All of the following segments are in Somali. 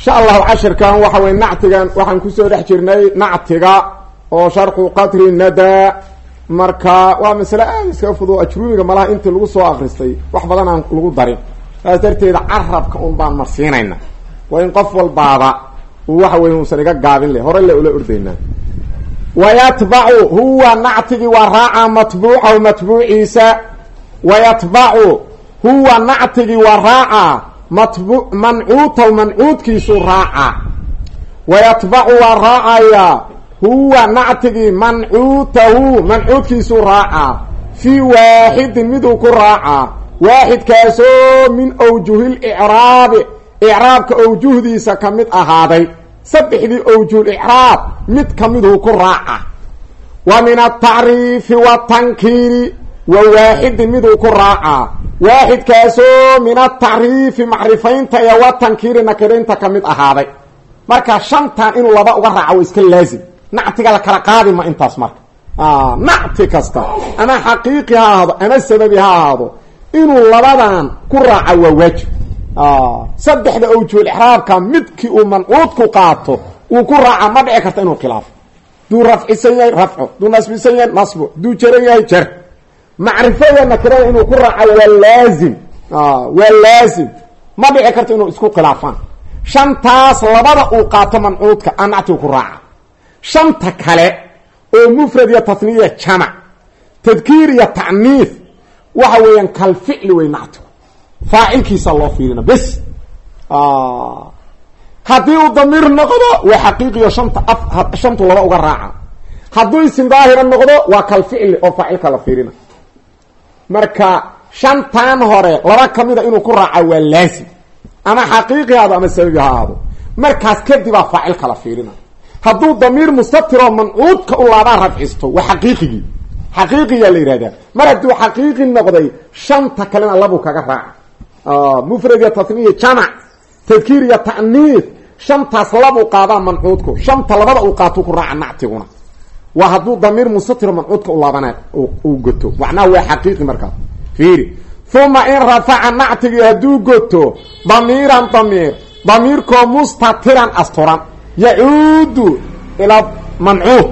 insha allahu cashirkan waxa weye nactigan waxaan ku soo dhex jirnay nactiga oo sharxu qadri nadaa marka waa masale aada iskaga fudo ajruumiga malaha intii lagu soo akristay wax badan aan lagu darin. Saas darteeda carabka un baan marsiinayna waa in qof walbaaba waxa weye uusan iga gaabin le hore le ula ordaynaa. Wayatbacu huwa nactigii waa raaca matbuucahu matbuuciisa. Wayatbacu huwa nactigii waa raaca mancuutahu mancuudkiisuu raacaa wayatbacu waa raacayaa huwa nactigii mancuutahu mancuudkiisuu raacaa fii waaxidin miduu ku raacaa waaxidkaasoo min awjuhil icraabi icraabka awjuhdiisa ka mid ahaaday. Saddexdii awjuhul icraab mid ka miduu ku raaca. Wa min atacriifi watankiiri wa waaxidin miduu ku raacaa waaxidkaasoo min atacriifi macrifaynta iyo wa tankiiri nakiraynta ka mid ahaaday. Marka shantan inuu laba uga raaco wa iska laazim. Nactiga la kala qaadi ma intaas marka. Nacti kasta. Ama xaqiiqi ha ahaado ama sababi ha ahaado. Inuu labadan ku raaco waa waajib. Saddexda awjuhul ixraabka midkii uu mancuudku qaato uu ku raaca ma dhici karta inuu khilaafo. Duu rafcisan yahay rafco. Duu nasbisan yahay nasbo. Duu jaran yahay macrifada nakirada inuu ku raaco waa laazim. Waa laazim. Ma dhici karto inuu isku khilaafaan. Shantaas labada uu qaato mancuudka a nactigu ku raaca. Shanta kale oo mufrad iyo tasniya jamac tadkiir iyo tacniif waxa weeyaan kalficli wey nactigu. Faacilkiisa loo fiirina bes. Haddii uu damiir noqdo waa xaqiiqiyo shanta a shantu laba uga raaca. Hadduu isim daahira noqdo waa kalficli oo faacilka la fiirina marka shantan hore laba kamida inuu ku raaca waa laazim. Ama xaqiiqi haado ama sababi ha ahaado markaas kadibaa faacilka la fiirina. Hadduu damiir mustatiroo mancuudka u laabaa rafcisto waa xaqiiqigii xaqiiqiyaa la yihahdaa mar hadduu xaqiiqi noqday shanta kalena labuu kaga raaca. Mufrad iyo tasniya jamac tadkiir iyo ta'niif shantaas labuu qaadaa mancuudku. Shanta labada uu qaatuu ku raaca nactiguna waa hadduu damiir mustatiro mancuudka u laabana uu goto. Macnaha waa xaqiiqi markaas fiiri. Uma in rafaca nactigii hadduu goto damiiran damiir damiirkoo mustatiran asturan yacuudu ilaa mancuud.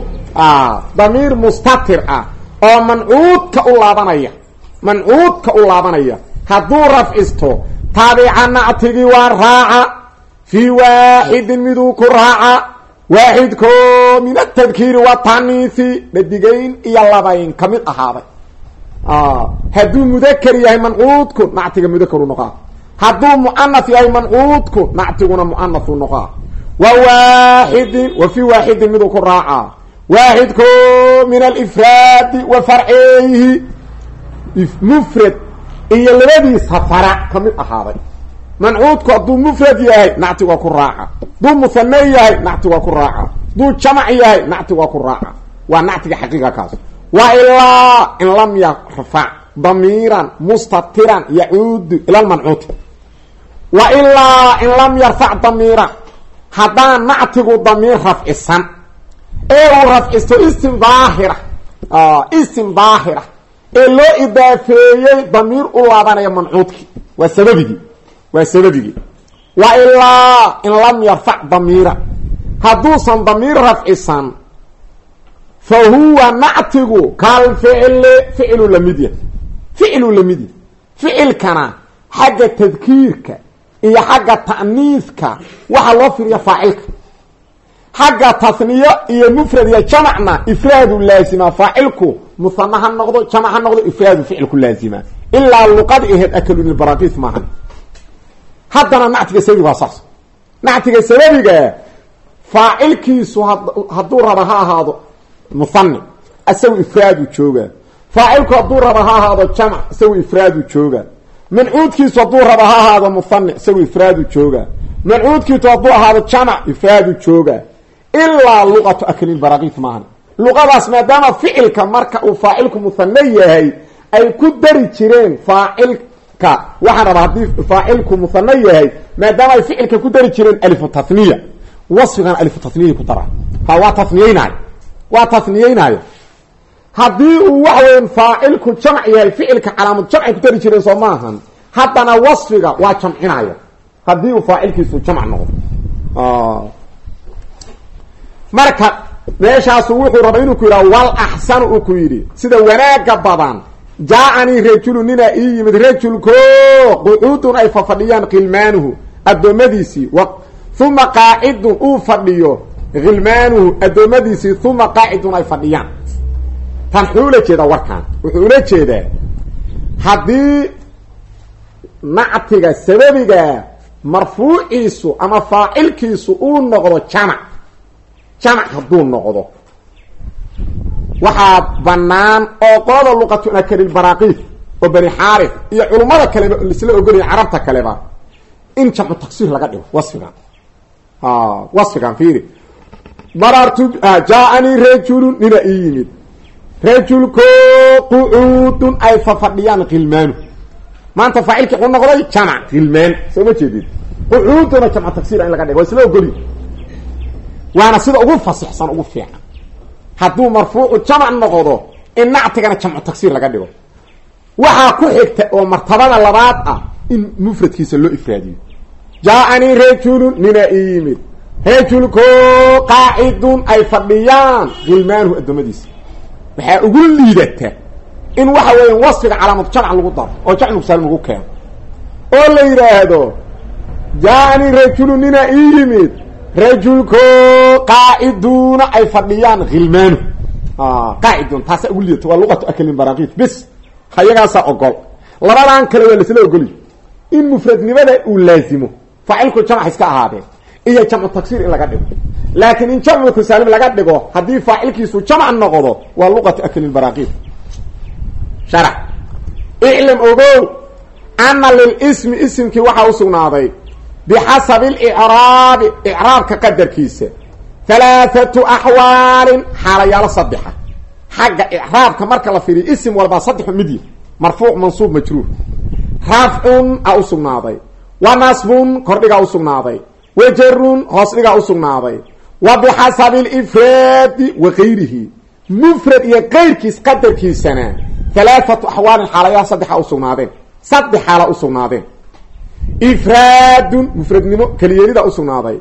Damiir mustatir ah oo mancuudka u laabanaya mancuudka u laabanaya. Hadduu rafcisto taabica nactigii waa raaca fii waaxidin miduu ku raaca waaxidko min atadkiiri wataniisi dhadigayn iyo labayn ka mid ahaaday hadduu mudaker yahay mancuudku nactiga mudakaru noqaa. Hadduu muanaf yahay mancuudku nactiguna muanafu noqaa. Wa waaxidin wa fii waaxidin miduu ku raacaa. Waaxidko min alifraadi wa farceeyhi mufrad iyo labadiisa fara ka mid ahaaday mancuudku hadduu mufrad yahay nactig waa ku raaca. Hadduu muhane yahay nactig waa ku raaca. Hadduu jamac yahay nactig waa ku raaca. Waa nactiga xaqiiqa kaas. Wa ilaa in lam yarfac damiiran mustatiran yacuudu ila lmancuud wa ilaa in lam yarfac damiiran. Haddaan nactigu damiir rafcisan ee uu rafcisto ism daahira ism daahira ee loo idaafeeyey damiir u laabanaya mancuudkii waa sababigii waa sababigii wa ilaa in lam yarfac damiira. Hadduusan damiir rafcisan fa huwa nactigu kal ficli ficlu la mid yahay. Ficlu la mid yahay. Ficilkana xagga tadkiirka iyo xagga ta'niifka waxaa loo fiiriya faacilka xagga tasniyo iyo mufrad iyo jamacna ifraadu laazima faacilku muhana ha noqdo jamac ha noqdo ifraadu ficilku laazima. Ilaa luqad aheed akalunilbarakiis maahan haddana nactiga sababiga waa saas. Nactiga sababiga faacilkiisu hadduu raba ha ahaado muhani isagu ifraadu jooga. Faacilku hadduu raba ha ahaado jamac isagu ifraadu jooga. Mancuudkiisu hadduu raba ha ahaado muhani isagu ifraadu jooga. Mancuudkiitu hadduu ahaado jamac ifaadu jooga. Ilaa luqatu aklin barakiif maahan. Luqadaas maadaama ficilka marka uu faacilku muhane yahay ay ku dari jireen faacilka waxaan rabaa haddii faacilku muhane yahay maadaama ficilka ku dari jireen alifu taniya wasfigan alifu taniya ku dara. Ha waa taniyeynayo waa taniyeynayo haddii uu waxa weya faacilku jamc yahay ficilka calaamad jamcay ku dari jireen soo maahan haddana wasfiga waa jamcinaya haddii uu faacilkiisu jamc noqdo. Marka meeshaasu wuxuu rabay inuu ku yidhaha wal axsanu uu ku yidhi. Sida wanaaga badan jaa-anii rajulu ninaa ii yimid rajulko qucuudun ay fafadhiyaan khilmaanuhu addoommadiisii uma qaacidun uu fadhiyo khilmaanuhu addoommadiisii uma qaacidun ay fadhiyaan tan wuxuu ula jeedaa warkaan wuxuu ula jeedaa haddii nactiga sababiga marfuuciisu ama faacilkiisu uu noqdo jamac jamac hadduu noqdo waxaa bannaan oo qolada luqatu akarin baraaqiif oo bani xaarif iyo culummada kaleba isla ogolaya carabta kaleba. In jamcu taksiir laga dhigo wasfigan wasfigan fiiri. Marartu jaa-anii rajulun nina ii yimid. Rajulko qucuudun ay fafadhiyaan khilmaanu maanta faacilkii u noqday jamac khilmaan soo ma jeedid qucuuduna jamcu taksiir in laga dhigo waa isla waana sida ugu fasixsan ugu fiican hadduu marfuucu jamac noqdo in nactigana jamcu taksiir laga dhigo. Waxaa ku xigta oo martabada labaad ah in mufradkiisa loo ifraadiyo jaa-anii rajulun nina ii yimid rajulko qaacidun ay fadhiyaan khilmaanuhu addoommadiisa. Waxaa ugu liidata in waxa weeya wasfiga calaamad jamc lagu daro oo jamcu saalim lagu keeno oo la yidhaahdo jaa-anii rajulun nina ii yimid rajulko qaaciduuna ay fadhiyaan khilmaanu qaacidun taasa ugu liidata waa luqatu aklin barakiif bis hayagaasaa ogol labadan kale waa laisla ogoliy in mufradnimada uu laazimo faacilku jamc iska ahaadeen iyo jamcu taksiir in laga dhigo. Laakiin in jamcu kusaalim laga dhigo haddii faacilkiisu jamc noqdo waa luqatu aklin barakiif sharax. Iclam ogow ana lilismi isimkii waxaa usugnaaday bixasabi alicraabi icraabka qadarkiisa halaathatu axwaalin xaalayaalo saddexa xagga icraabka marka la fiiriyo isim walbaa saddexu mid yahy marfuuc mansuub majruur rafcun a usugnaaday wa nasbun kordhigaa usugnaaday wa jarun hoos dhigaa usugnaaday wa bixasabi alifraadi wa gayrihi mufrad iyo kayrkiis qadarkiisana halaathatu axwaalin xaalayaal saddexa usugnaadeen saddex xaala usugnaadeen ifraadun mufradnimo keliyeelida usugnaaday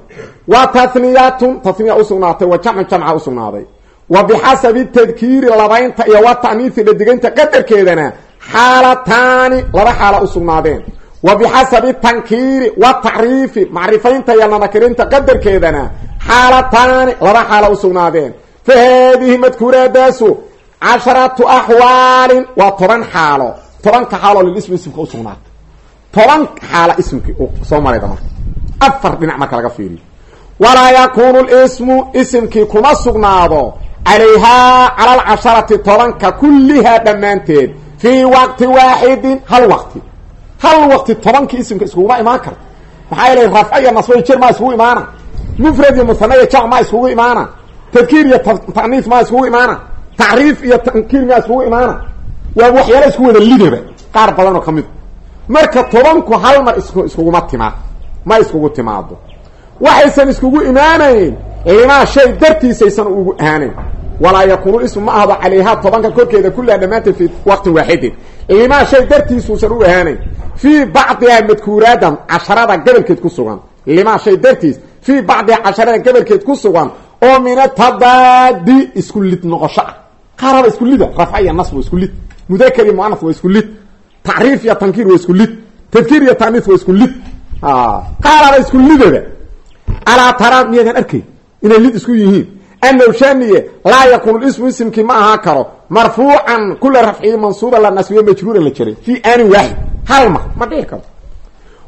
wa taniyatun taniya usugnaatay wa jamcun jamca usugnaaday wa bixasabi tadkiiri labaynta iyo wa ta'niisi dhadigaynta qadarkeedana xaalataani laba xaala usugnaadeen wa bixasabi tankiiri wa tacriifi macrifaynta iyo nanakirinta qadarkeedana xaalataani laba xaala usugnaadeen fa haadihi madkuuraadaasu casharatu axwaalin waa toban xaalo tobanka xaalo lilismi ismka usugnaatay toban xaala ismki soo marayda marka afar dhinac marka laga fiiriyo. Walaa yakunu lismu isimkii kuma sugnaado calayhaa cala alcasharati tobanka kullihaa dhammaanteed fii waqti waaxidin hal waqti. Hal waqti tobankii isimka iskuguma imaan karto maxaa yeelay rafco iyo nasbay jir maa iskugu imaana. Mufrad iyo musana iyo jamc maa iskugu imaana. Tadkiir iyo ta'niis maa iskugu imaana. Tacriif iyo tankiir maa iskugu imaana. Waa waxyaala isku wada lidaba qaar badan oo ka mid marka tobanku hal mar is iskuguma timaad ma iskugu timaado. Waxaysan iskugu imaanayn limaa shay dartiisaysan ugu ahaanayn walaa yakuunu ismu ma ahdo calayhaa tobanka korkeeda kullaha dhammaanteed fii waqtin waaxidin. Limaa shay dartiisuusan u ahaanayn fii bacdihaa madkuuraadan casharada gabalkeed ku sugan. Limaa shay dartiis fii bacdihaa casharada gabalkeed ku sugan. Oo min atadaadi isku lid noqosho ah qaaraba isku lida rafca iyo nasb waa isku lid. Mudakar iyo muanas waa isku lid tacriif iyo tankiir waa isku lid. Tadkiir iyo taaniis waa isku lid. Qaaraba isku lidaba alaa taraa miyaadan arkay? Inay lid isku yihiin. Annahu shaniye laa yakunu ismu isimkii ma ahaa karo. Marfuucan kula rafciyi mansuuba la nasbiyo majruura la jiray. Fii aanin waaxid. Hal mar ma dhici karo.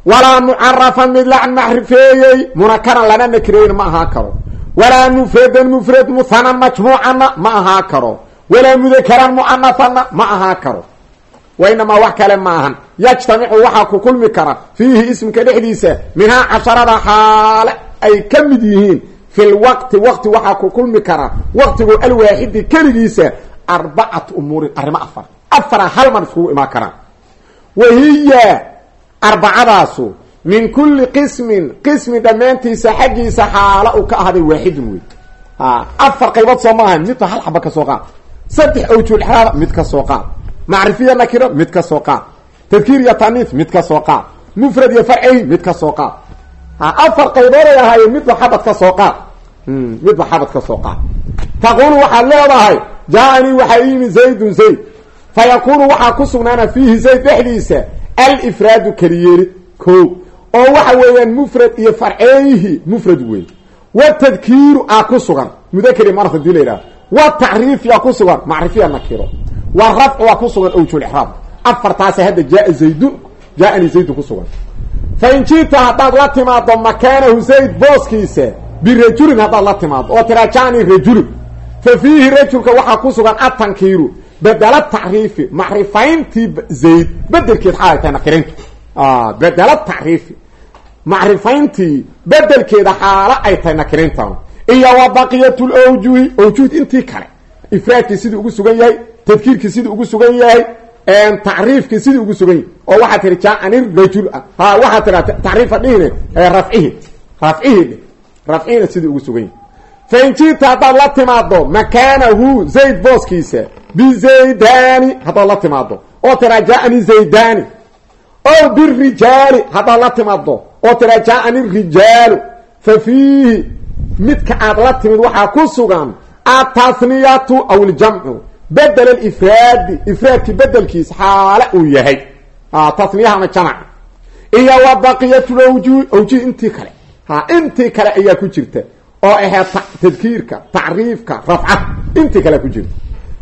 Walaa mucarafan mid la macrifeeyey munakaran lana nakireeyn ma ahaa karo. Walaa mufradan mufrad muhanan majmuucanna ma ahaa karo. Walaa mudakaran muanafanna ma ahaa karo wa inamaa wax kale ma ahan yajtamicu waxaa ku kulmi kara fiihi ismka dhexdiisa minhaa casharada xaale ay ka mid yihiin fi lwaqti waqti waxaa ku kulmi kara waqtigu alwaaxidi keligiisa arbacatu umuurin arrimo afar afara hal mar iskugu imaan karaan wa hiya arbacadaasu min kulli qismin qismi dhammaantiisa xaggiisa xaalo uu ka ahday waaxidun wey afar qaybood soo maaha xaba ka soo qaad saddex awjuulxraada mid ka qaad macrifiya nakiro mid ka soo qaad tadkiir iyo taniif mid ka soo qaad mufrad iyo farcihi mid ka soo qaad afar qaybooday ahaayeen midba xabad ka soo qaad midba xabad ka soo qaad taqulu waxaad leedahay jaa-anii waxaa iyimi zaydun zayd. Fa yakunu waxaa ku sugnaana fiihi zayd dhexdiisa alifraadu keliyeelid ko oo waxa weeyaan mufrad iyo farceeyihi mufrad wey watadkiiru aa ku sugan. Mudakeri maraf haddii la yidhaha macrifiya nakiro wa rafcu waa ku sugan awjulixraab afartaasa hadda jaa zaydun jaa-ani zaydun ku sugan. Fa in jiita haddaad la timaado makaanahu zayd booskiisa birajulin haddaad la timaado oo tiraa jani rajulun fa fiihi rajulka waxaa ku sugan atankiiru bedela tacriifi macrifayntii zayd bedelkeed xaalay tahay nakirintu bedela tacriifi macrifayntii bedelkeeda xaalo ay tahay nakirintan iyo wa baqiyat lawjuhi awjuhd intii kale. Ifraadkii sidii ugu sugan yahay tadkiirkii sidii ugu sugan yahay tacriifkii sidii ugu sugan yahay oo waxaa tihi jaaani rajul ha waxaa tiraa tacriifa dhihine rafcihi rafcihi rafcihina sidii ugu sugan yahay. Fain jiita haddaad la timaado makaanahu zayd booskiisa bizaydani haddaad la timaado oo tiraa jaaani zaydani o birijaali haddaad la timaado oo tiraa jaaani rijaalu fa fiihi midka aad la timid waxaa ku sugan atathniyatu aw iljamcu bedel alifraadi ifraadki bedelkiisa xaale uu yahay tasniyaha ama jamac iyo wa baqiyat lawjuhi awjuhi intii kale intii kale ayaa ku jirta oo ahayd tadkiirka tacriifka rafca intii kale ku jirta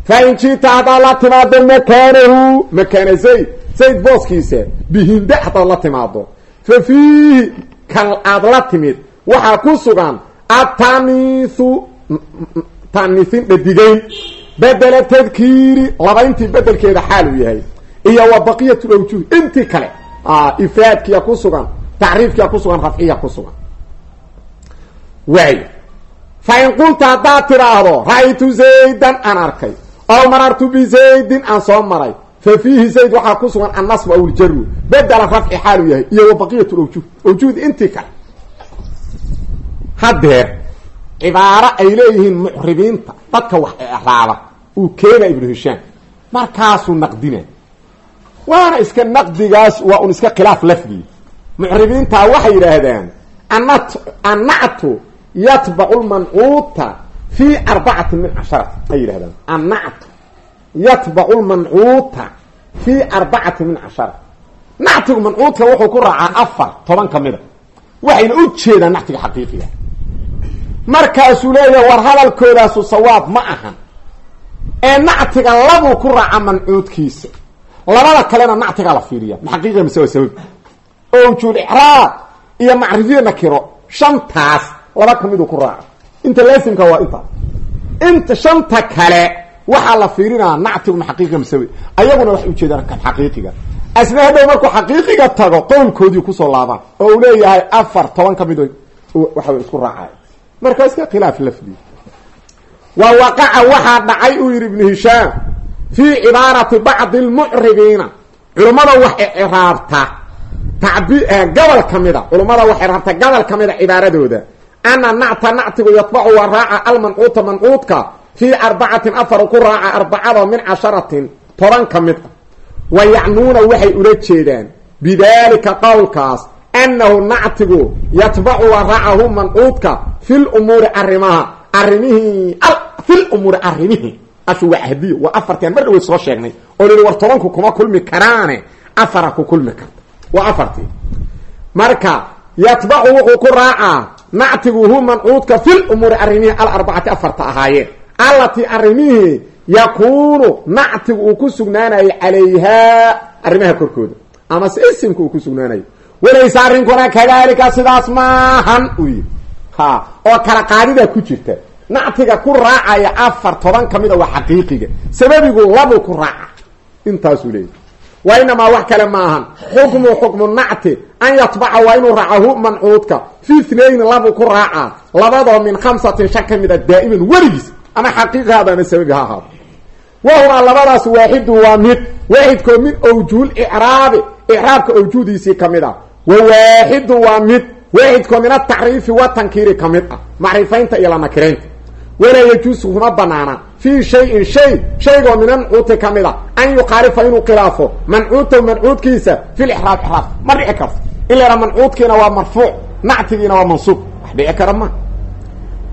fa in jiita haddaad la timaado makaanahu makaana zayd zayd booskiisa bihinde haddaad la timaado fa fiihi kan aad la timid waxaa ku sugan ataniihu taniihin dhadigayn bedela tadkiiri labayntii bedelkeeda xaal uu yahay. Iyo wa baqiyat lawjuh intii kale. Ifraadkiya ku sugan tacriifkiya ku sugan rafciya ku sugan. Waay fa in qulta haddaad tidhaahdo ra-ytu zaydan aan arkay. Ow marartu bizaydin aan soo maray. Fa fiihi zayd waxaa ku sugan annasbu aw ljaru bedela rafci xaal uu yahay iyo wa baqiyat lawjuh awjuhdi intii kale. Haddeer cibaaro ay leeyihiin mucribiinta dadka wax icraaba uu keena ibnu hishaam. Markaasuu naqdina waana iska naqdigaas waa un iska khilaaf lafdi. Mucribiintaa waxay yidhaahdaan anat annactu yatbacu lmancuuta fii arbacati min casharati ay yidhahdaan annactu yatbacu lmancuuta fii arbacati min cashara nactigu mancuudka wuxuu ku raacaa afar toban ka mida waxayna u jeedaan nactiga xaqiiqiga. Markaasuu leeyahay war hadalkoodaasu sawaab ma ahan ee nactiga labuu ku raaca mancuudkiisa. Labada kalena nactigaa la fiiriya. Maxaqiiqa mise waa sabab? Owjuul icraab iyo macrifiya nakiro. Shantaas laba kamiduu ku raaca. Inta laasimka waa intaas inta shanta kale waxaa la fiirinaa nactigu maxaqiiqa mise ayaguna waxay ujeedaan kan xaqiiqiga. Asna hadhow markuu xaqiiqiga tago qowlkoodii ku soo laabaan. Oo uu leeyahay afar toban ka mid waxa isku raacay. Marka iska khilaaf lafdi wa waqaca waxaa dhacay uu yidhi ibnu hishaam fii cibaarati bacdi lmucribiina culummada wax icraabta gobol ka mida culummada wax icraabta gobol ka mida cibaaradooda. Ana nacta nactigu yatbacu waa raaca almancuuta mancuudka fii arbacatin afar ku raaca arbacada min casharatin toban ka mid ah wa yacnuuna waxay ula jeedaan bidaalika qowlkaas annahu nactigu yatbacu waa raacahu mancuudka fi lumuuri arrimaha arrimihii fi lumuuri arrimihii ashu waa ahdiyo waa afartian mar dhawey soo sheegnay. Oo lii war tobanku kuma kulmi karaane. Afara ku kulmi karta waa afartii. Marka yatbacu wuxuu ku raacaa nactigu hu mancuudka fi lumuuri arrimihii alarbacati afarta ahaayeen allatii arrimihii yakuunu nactigu uu ku sugnaanayo calayhaa arrimaha korkooda. Amase isimka uu ku sugnaanayo walayse arrinkuna kadalika sidaas maahan. Yidhi. Ha. Oo kala qaadidaa ku jirta nactiga ku raacaya afar toban ka mid a waa xaqiiqiga sababigu labuu ku raaca. Intaasuu leeyahy wa inamaa wax kale ma ahan. Xukmu xukmu nacti. An yatbaca waa inuu raacahu mancuudka. Fi itnayn labu ku raacaa labadoo min khamsatin shan ka mid a daa'iman weligiis. Ama xaqiiqaada ama sababi ha ahaado. Wahumaa labadaas waaxidu waa mid. Waaxidkoo min awjuhul icraabi icraabka awjuhdiisii ka mid ah wa waaxidu waa mid. Waaxidkoo min atacriifi wa tankiiri ka mid ah macrifaynta iyo la walaa yajuusu kuma banaana. Fii shayin shay shaygoo min mancuuti ka mid a an yukhaalifa inuu khilaafo. Mancuutahu mancuudkiisa fil ixraab ma dhici karto in la yidhaha mancuudkiina waa marfuuc nactigiina waa mansuub. Wax dhici kara ma.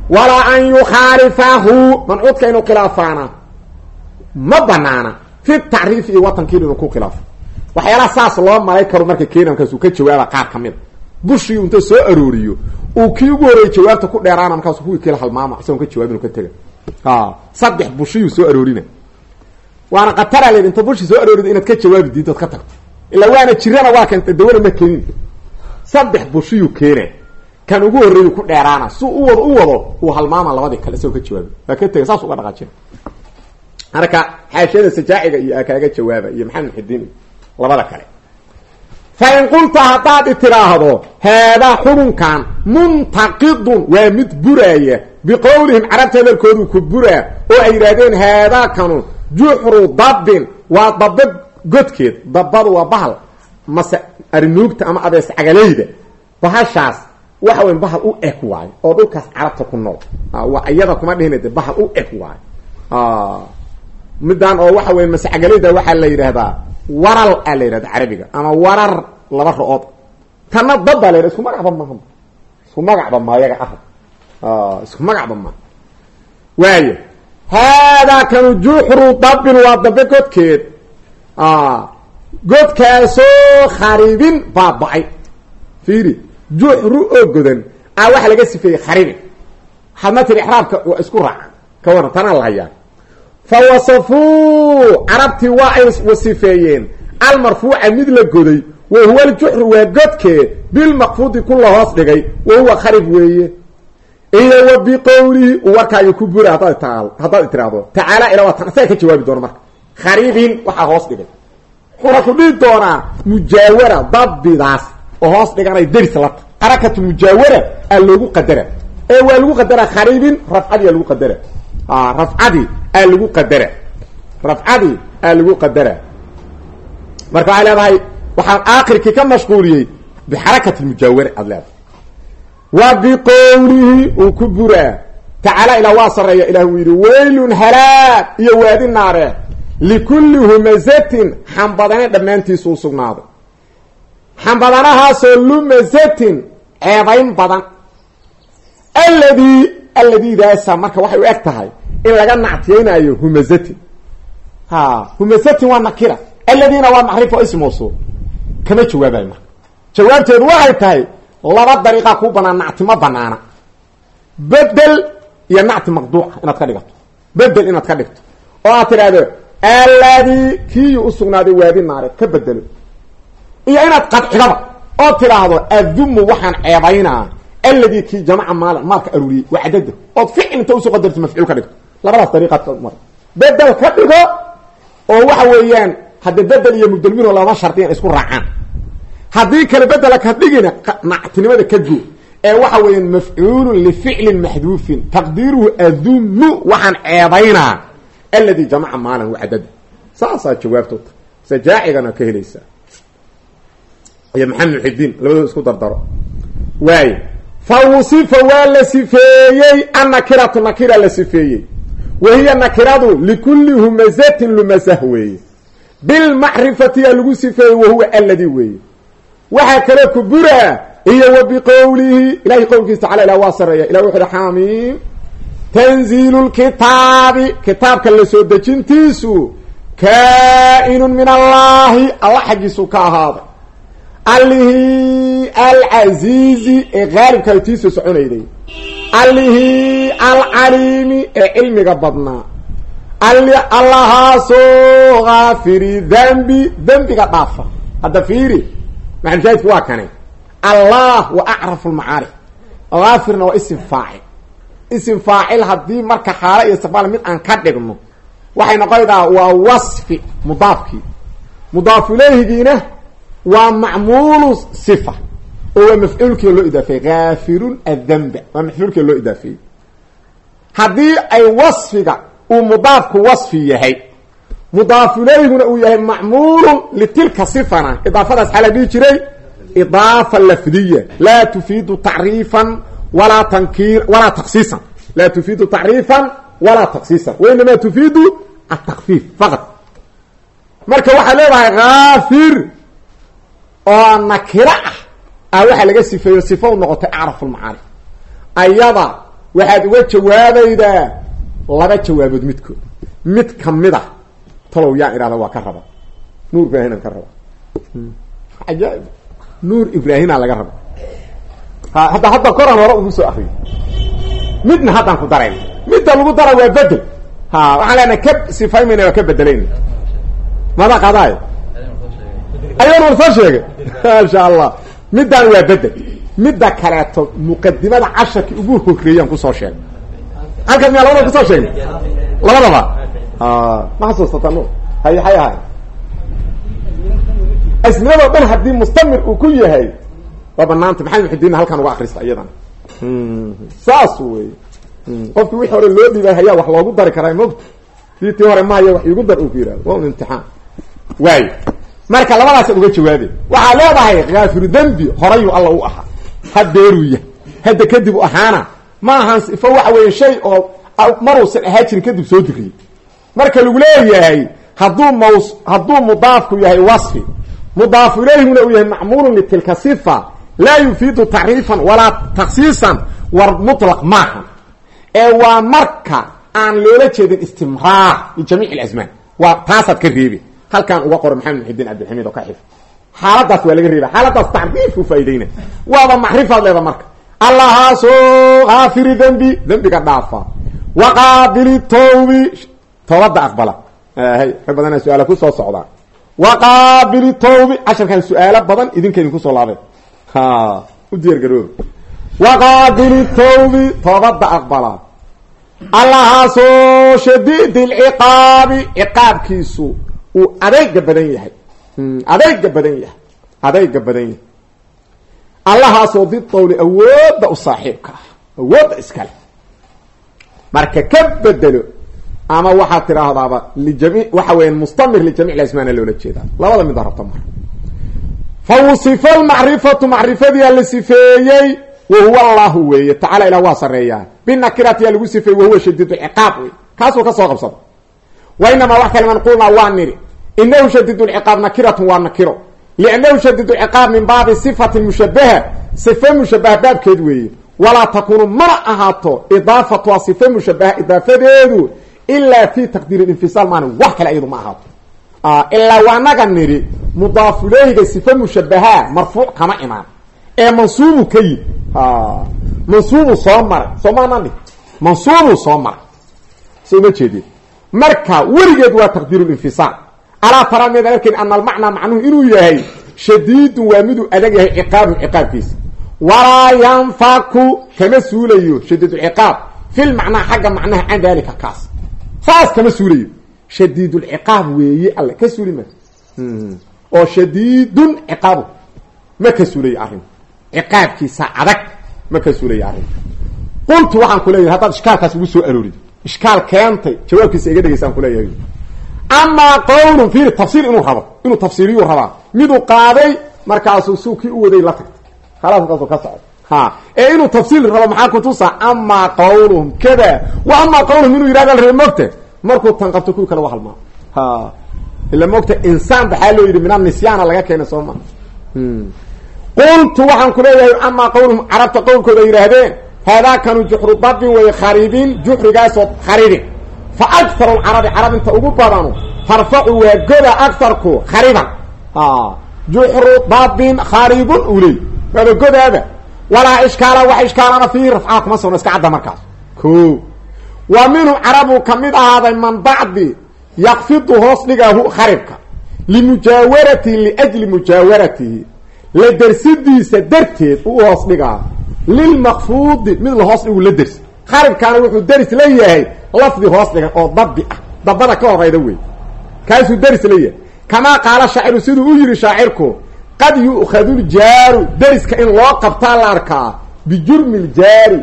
Walaa an yukhaalifahu mancuudka inuu khilaafaana ma banaana. Fi tacriifi iyo watankiin inuu ku khilaafo. Waxyaalaha saas loo malay karo marka keenankaasuu ka jawaaba qaar ka mid bushii inta soo arooriyo uu kii ugu horreeyey jawaabta ku dheeraana markaasu kuwii kala halmaama isagoon ka jawaabin ka tega saddex bushiyuu soo aroorina. Waana khatara leed inta bushii soo aroorida inaad ka jawaabi diid ood ka tagto. Ilaa waana jirana waa keenta dawana ma keenin. Saddex bushiyuu keena kan ugu horreeyu ku dheeraana. Su u wado u wado uu halmaama labadii kale isagoo ka jawaabi. Waa ka tega saas uga dhaqaajina marka xaashiyada sajaaciga iyo kaaga jawaaba iyo maxamed muxidiin labada kale fa in qulta haddaad i tiraahdo haadaa xukunkan muntaqidun waa mid buraaya biqowlihim carabta hadalkoodu ku buraa oo ay yidhaahdeen haadaa kanu juxru dabbin waa dabbe godkeed dabbadu waa bahal mase arinuugta ama abees cagaleyda. Bahashaas waxa weyn bahal u eg waayo oo dhulkaas carabta ku nool. Waa iyada kuma dhihin de bahal u eg waayo. Midaan oo waxa weya mase waxaa la yidhaahdaa waral a la yidhahda carabiga ama warar laba ro-ood tanna dabba la yidhah isku magacba maha isku magacba ma yaga ah isku magacba ma. Waayo haadaa kanu juxru dabbin waa dambe godkeed. Godkaasoo kharibin baaba-ay fiiri juxru oo godan a waxa laga sifeeyey kharibin. Waxaad ma tiri ixraabka waa isku raaca. Ka waran tanaa la hayaa fa wasafuu carabtii waa ay wasifeeyeen almarfuuca mid la goday wa huwa aljuxru waa godkee bilmaqfuudi ku la hoos dhigay wa huwa kharib weeye iyo wa biqowlihi uu warkaaga ku bura haddaad ta haddaad tiraahdo tacaala ila waa tan asaga ka jawaabi doona marka kharibin waxaa hoos dhigay wuxuuna ku dhihi doonaa mujaawara dabbidaas oo hoos dhiganay deris lata xarakatu mujaawara aa loogu qadara ee waa lagu qadara kharibin rafcadii aa lagu qadara rafcadii aa lagu qadara rafcadii aa lagu qadara marka waxay leedahay waxaan aakhirkii ka mashquuliyey bixarakati mujaawara aad leedahay. Wa biqowlihi uu ku buraa tacaala ilaa waa sareeya ilah uu yidhi waylun halaag iyo waadi naaree likulli humazatin xambadane dhammaantiisu u sugnaaday. Xambadanahaasoo lumazatin ceebayn badan. Alladii alladiidaasa marka waxay u eg tahay in laga nactiyeynayo humazatin ha humazatin waa nakira. Alladiina waa macrifo ismooso kama jawaabayo marka. Jawaabteedu waxay tahay laba dariiqaa kuu banaan nacti ma banaana. Bedel iyo nacti maqduuca inaad ka dhigato bedel inaad ka dhigto. Oo aad tidhaahdo alladii kiiyu usugnaaday waadi naare ka bedelo iyo inaad qadcidaba oo tidhaahdo adumu waxaan ceebaynaa alladii kii jamaca maal maalka aruuriyey waa cadada ood ficil inta u soo qadarto mafcuul ka dhigto labadaas dariiqaad ka mar bedel ka dhigo oo waxa weeyaan hadde bedel iyo mubdelmino lama shardiyan isku raacaan haddii kale bedela ka dhigina nactinimada ka goo ee waxa weeyaan mafcuulun lificlin maxduufin taqdiiruhu adumu waxaan ceebaynaa alladii jamaca maalan wa cadada saasaa jawaabtoota ka isku dardaro waayo fa wusifa waa la sifeeyey annakiratu nakira la sifeeyey wa hiya nakiradu likulli humazatin lumazah weeye bilmacrifatiyaa lagu sifeeyey wahuwa alladii weeye waxaa kale ku buraa iyo wa biqowlihi ilahay qowlkiisa tacala ilah waa sareeya ilah wuxu uhi xamiim tanziilu lkitaabi kitaabka la soo dejintiisu kaa-inun min allaahi alla xaggiisuu ka ahaaday allihii alcasiizi ee qaalibkaa tiisoo soconayday. Allihii alcaliimi ee cilmiga badnaa allahaasoo kaafiri dembi dembiga dhaafa. Hadda fiiri maxalushaahidku waa kane. Allah wa acrafu lmacaarif kaafirna waa isim faacil. Isim faacil haddii marka xaalo iyo istiqbaal mid aan ka dhigno waxay noqonaydaa waa wasfi mudaafkii. Mudaaf ilayhigiina waa macmuulu sifa. Oo waa mafcuulkii loo idaafeeyey kaafirun adamba waa mafcuulkii loo idaafeeyey haddii ay wasfiga uu mudaafku wasfi yahay mudaaf ilayhiguna uu yahay macmuulun litilka sifana. Idaafadaas xaa la dhihi jiray idaafa lafdiya laa tufiidu tacriifan walaa tankir walaa taksiisan laa tufiidu tacriifan walaa taksiisan wainamaa tufiidu atakfiif faqad marka waxaad leedahay kaafir oo nakiro ah ah waxaa laga sifeeyo sifa u noqotay acrafulmacaarif ayada waxaad uga jawaabaydaa laba jawaabood midkood. Mid ka mid a talow yaan idhahda waa ka raba. Nuur ibraahiman ka raba. Ajaaib. Nuur ibraahima laga raba. Hadda hadda koraan hore ugu soo akriyo midna haddaan ku darayna midda lagu dara waa bedel ha waxaan leenahay ka sifaymayna waa ka bedelayna mada qadaayo ayanu soo sheegay. Maasha allah middaan waa bedel midda kaleeto muqadimada casharkii ugu horeeyaan ku soo sheegay. Halkaas miyaa labadaba ku soo sheegay? Labadaba? Ma xasuusata nu hay hay ahay asminadoo dhan haddii mustamir uu ku yahay waa banaanta maxamed muxidiinna halkaan uga akrista iyadana saas wey qofki wixii hore loo dhiibay hayaa wax loogu dari karaa mogta dii tii hore mahaya wax iigu dar uu ku waa un imtixaan. Waayo marka labadaasaad uga jawaabe waxaa leedahay kaafiru dembi horayuu alla u ahaa hadeeruya hadda kadib u ahaana. Ma ahan sifo waxa weeye shay oo maruusan ahaa jirin kadib soo diriyey marka lagu leeyahay hadduu maws hadduu mudaafku yahay wasfi mudaafu ilayhiguna uu yahay macmuulun litilka sifa laa yufiidu tacriifan walaa taksiisan war mutlaq maaha ee waa marka aan loola jeedin istimraar lijamiic اlasmaan waa taasaad ka reebi halkaan uga qoro maxamed muxidiin cabdilxamiid oo ka xif. Xaaladaas waa laga reeba xaaladaas tacriifku faaideyna waaba macrifaad leeda marka. Allahaasoo kaafiri dembi. Dembiga dhaafa. Waqaabili tawbi. Toobada aqbala. Hay rag badana su'aala ku soo socdaa waqaabili tawbi. Casharkan su'aalo badan idinka idin ku soo laabeen. Ha u diyaar garoobi. Waqaabili tawbi. Toobada aqbala. Allahaasoo shadiid lciqaabi ciqaabkiisu uu adayga badan yahay. Adayga badan yahay. Adayga badan yahay. Allahaasoo di tawli awoodda u saaxiibka ah. Awoodda iskale. Marka ka bedelo ama waxaad tidhaahdaaba lijami waxa weya mustamir lijamic lasmaana loola jeedaa. Labada mida rabta mar. Fa wusifa lmacrifatu macrifadiyaa la sifeeyey wahuwa allahu weeye. Tacala ilah waa sareeyaa binakiratiyaa lagu sifeeyey wahuwa shadiid ciqaab wey kaasuu ka soo qabsada wa inamaa wax kale manquulna waa niri inahu shadiid lciqaab nakiratun waa nakiro liannahu shadiid ciqaab min baabi sifati mushabaha sife mushabaha baabkeed weeye walaa takunu mana ahaato idaafatuha sife mushabaha idaafadeedu ilaa fi taqdiir infisaal maana wax kale iyadu ma ahaato ilaa waanaga nidhi mudaafuleyhiga sife mushabaha marfuuc kama imaan ee mansuubu ka yid mansuubu soo maray soo maanani mansuubu soo maray soo ma waa taqdiir infisaal alaa tara miyadan arkayn ana almacnaa macnuhu inuu yahay shadiidun waa miduu adag yahay ciqaabun ciqaabkiisa walaa yanfaku kama suulayo shadiidulciqaab fil macnaa xagga macnaha can dalika kaas. Saas kama suulayo. Shadiidulciqaab weeye alle ka suuli ma. Oo shadiidun ciqaabu. Ma ka suulayo arrin. Ciqaabkiisa adag ma ka suulayo arrin. Qultu waxaan ku leeyahay haddaad ishkaalkaas ugu soo aroorid ishkaal keentay jawaabkiisa iga dhegaysaan kuleeyahay amaa qawlun fiiri tafsiir inuu rabo inuu tafsiiriyuu rabaa. Miduu qaaday markaasuu suu kii u waday la tagtay khalaas markaasuu ka socdo ha. Ee inuu tafsiir rabo maxaa kutusa amaa qawluhum kada wa amaa qawluhum inuu yidhahda rabe mogta markuu tan qabto kuwii kale wa halmaa ha. Ila mogta insaan baxaa loo yidhi mina nisyaana laga keenay soo maa qultu waxaan ku leeyahay amaa qawluhum carabta qowlkooda yidhaahdeen haadaakanu juxru dabin way kharibin juxrigaasoo kharibin fa akharu lcarabi carab inta ugu badanu tarfacu waa goda akarku khariban juxru dabin kharibun uu leey waaba godaaba walaa ishkaala wax ishkaalana fiihi rafcaa kuma sugna iska cadda markaas. Ko wa minhu carabu ka mid ahaaday man bacdi yakfidu hoos dhigaahu kharibka. Limujaawaratihi liajli mujaawaratihi la dersidiisa darteed u hoos dhigaa. Lilmakfuudi mid la hoos dhigu la dersi kharibkaana wuxuu deris la yahay lafdi hoos dhigan oo dabi ah. Dabada ka horayda wey kaasuu deris la yahay kamaa qaala shaaciru siduu u yidhi shaacirku qad yu'khadu ljaaru deriska in loo qabtaa la arkaa bijurmi ljaari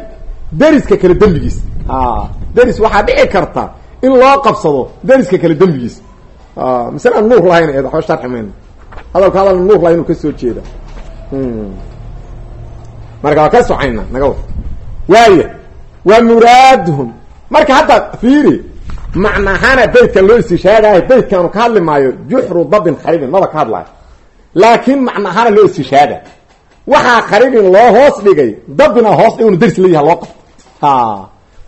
deriska kale dembigiis. Deris waxaa dhici karta in loo qabsado deriska kale dembigiis. Masle aan nuur lahayn eed waxba sharxi mayno hadalku hadal nuur lahayn uu ka soo jeeda. Marka waa ka socayna naga wa waaya wa muraaduhum marka hadda fiiri macnahaana beytkan loo istishaadaayo beytkaanu ka hadli maayo juxru dabin kharibin maba ka hadlaayo. Laakiin macnahaana loo istishaada waxaa kharibin loo hoos dhigay dabina hoos dhig inu deris leeyaha loo qabto.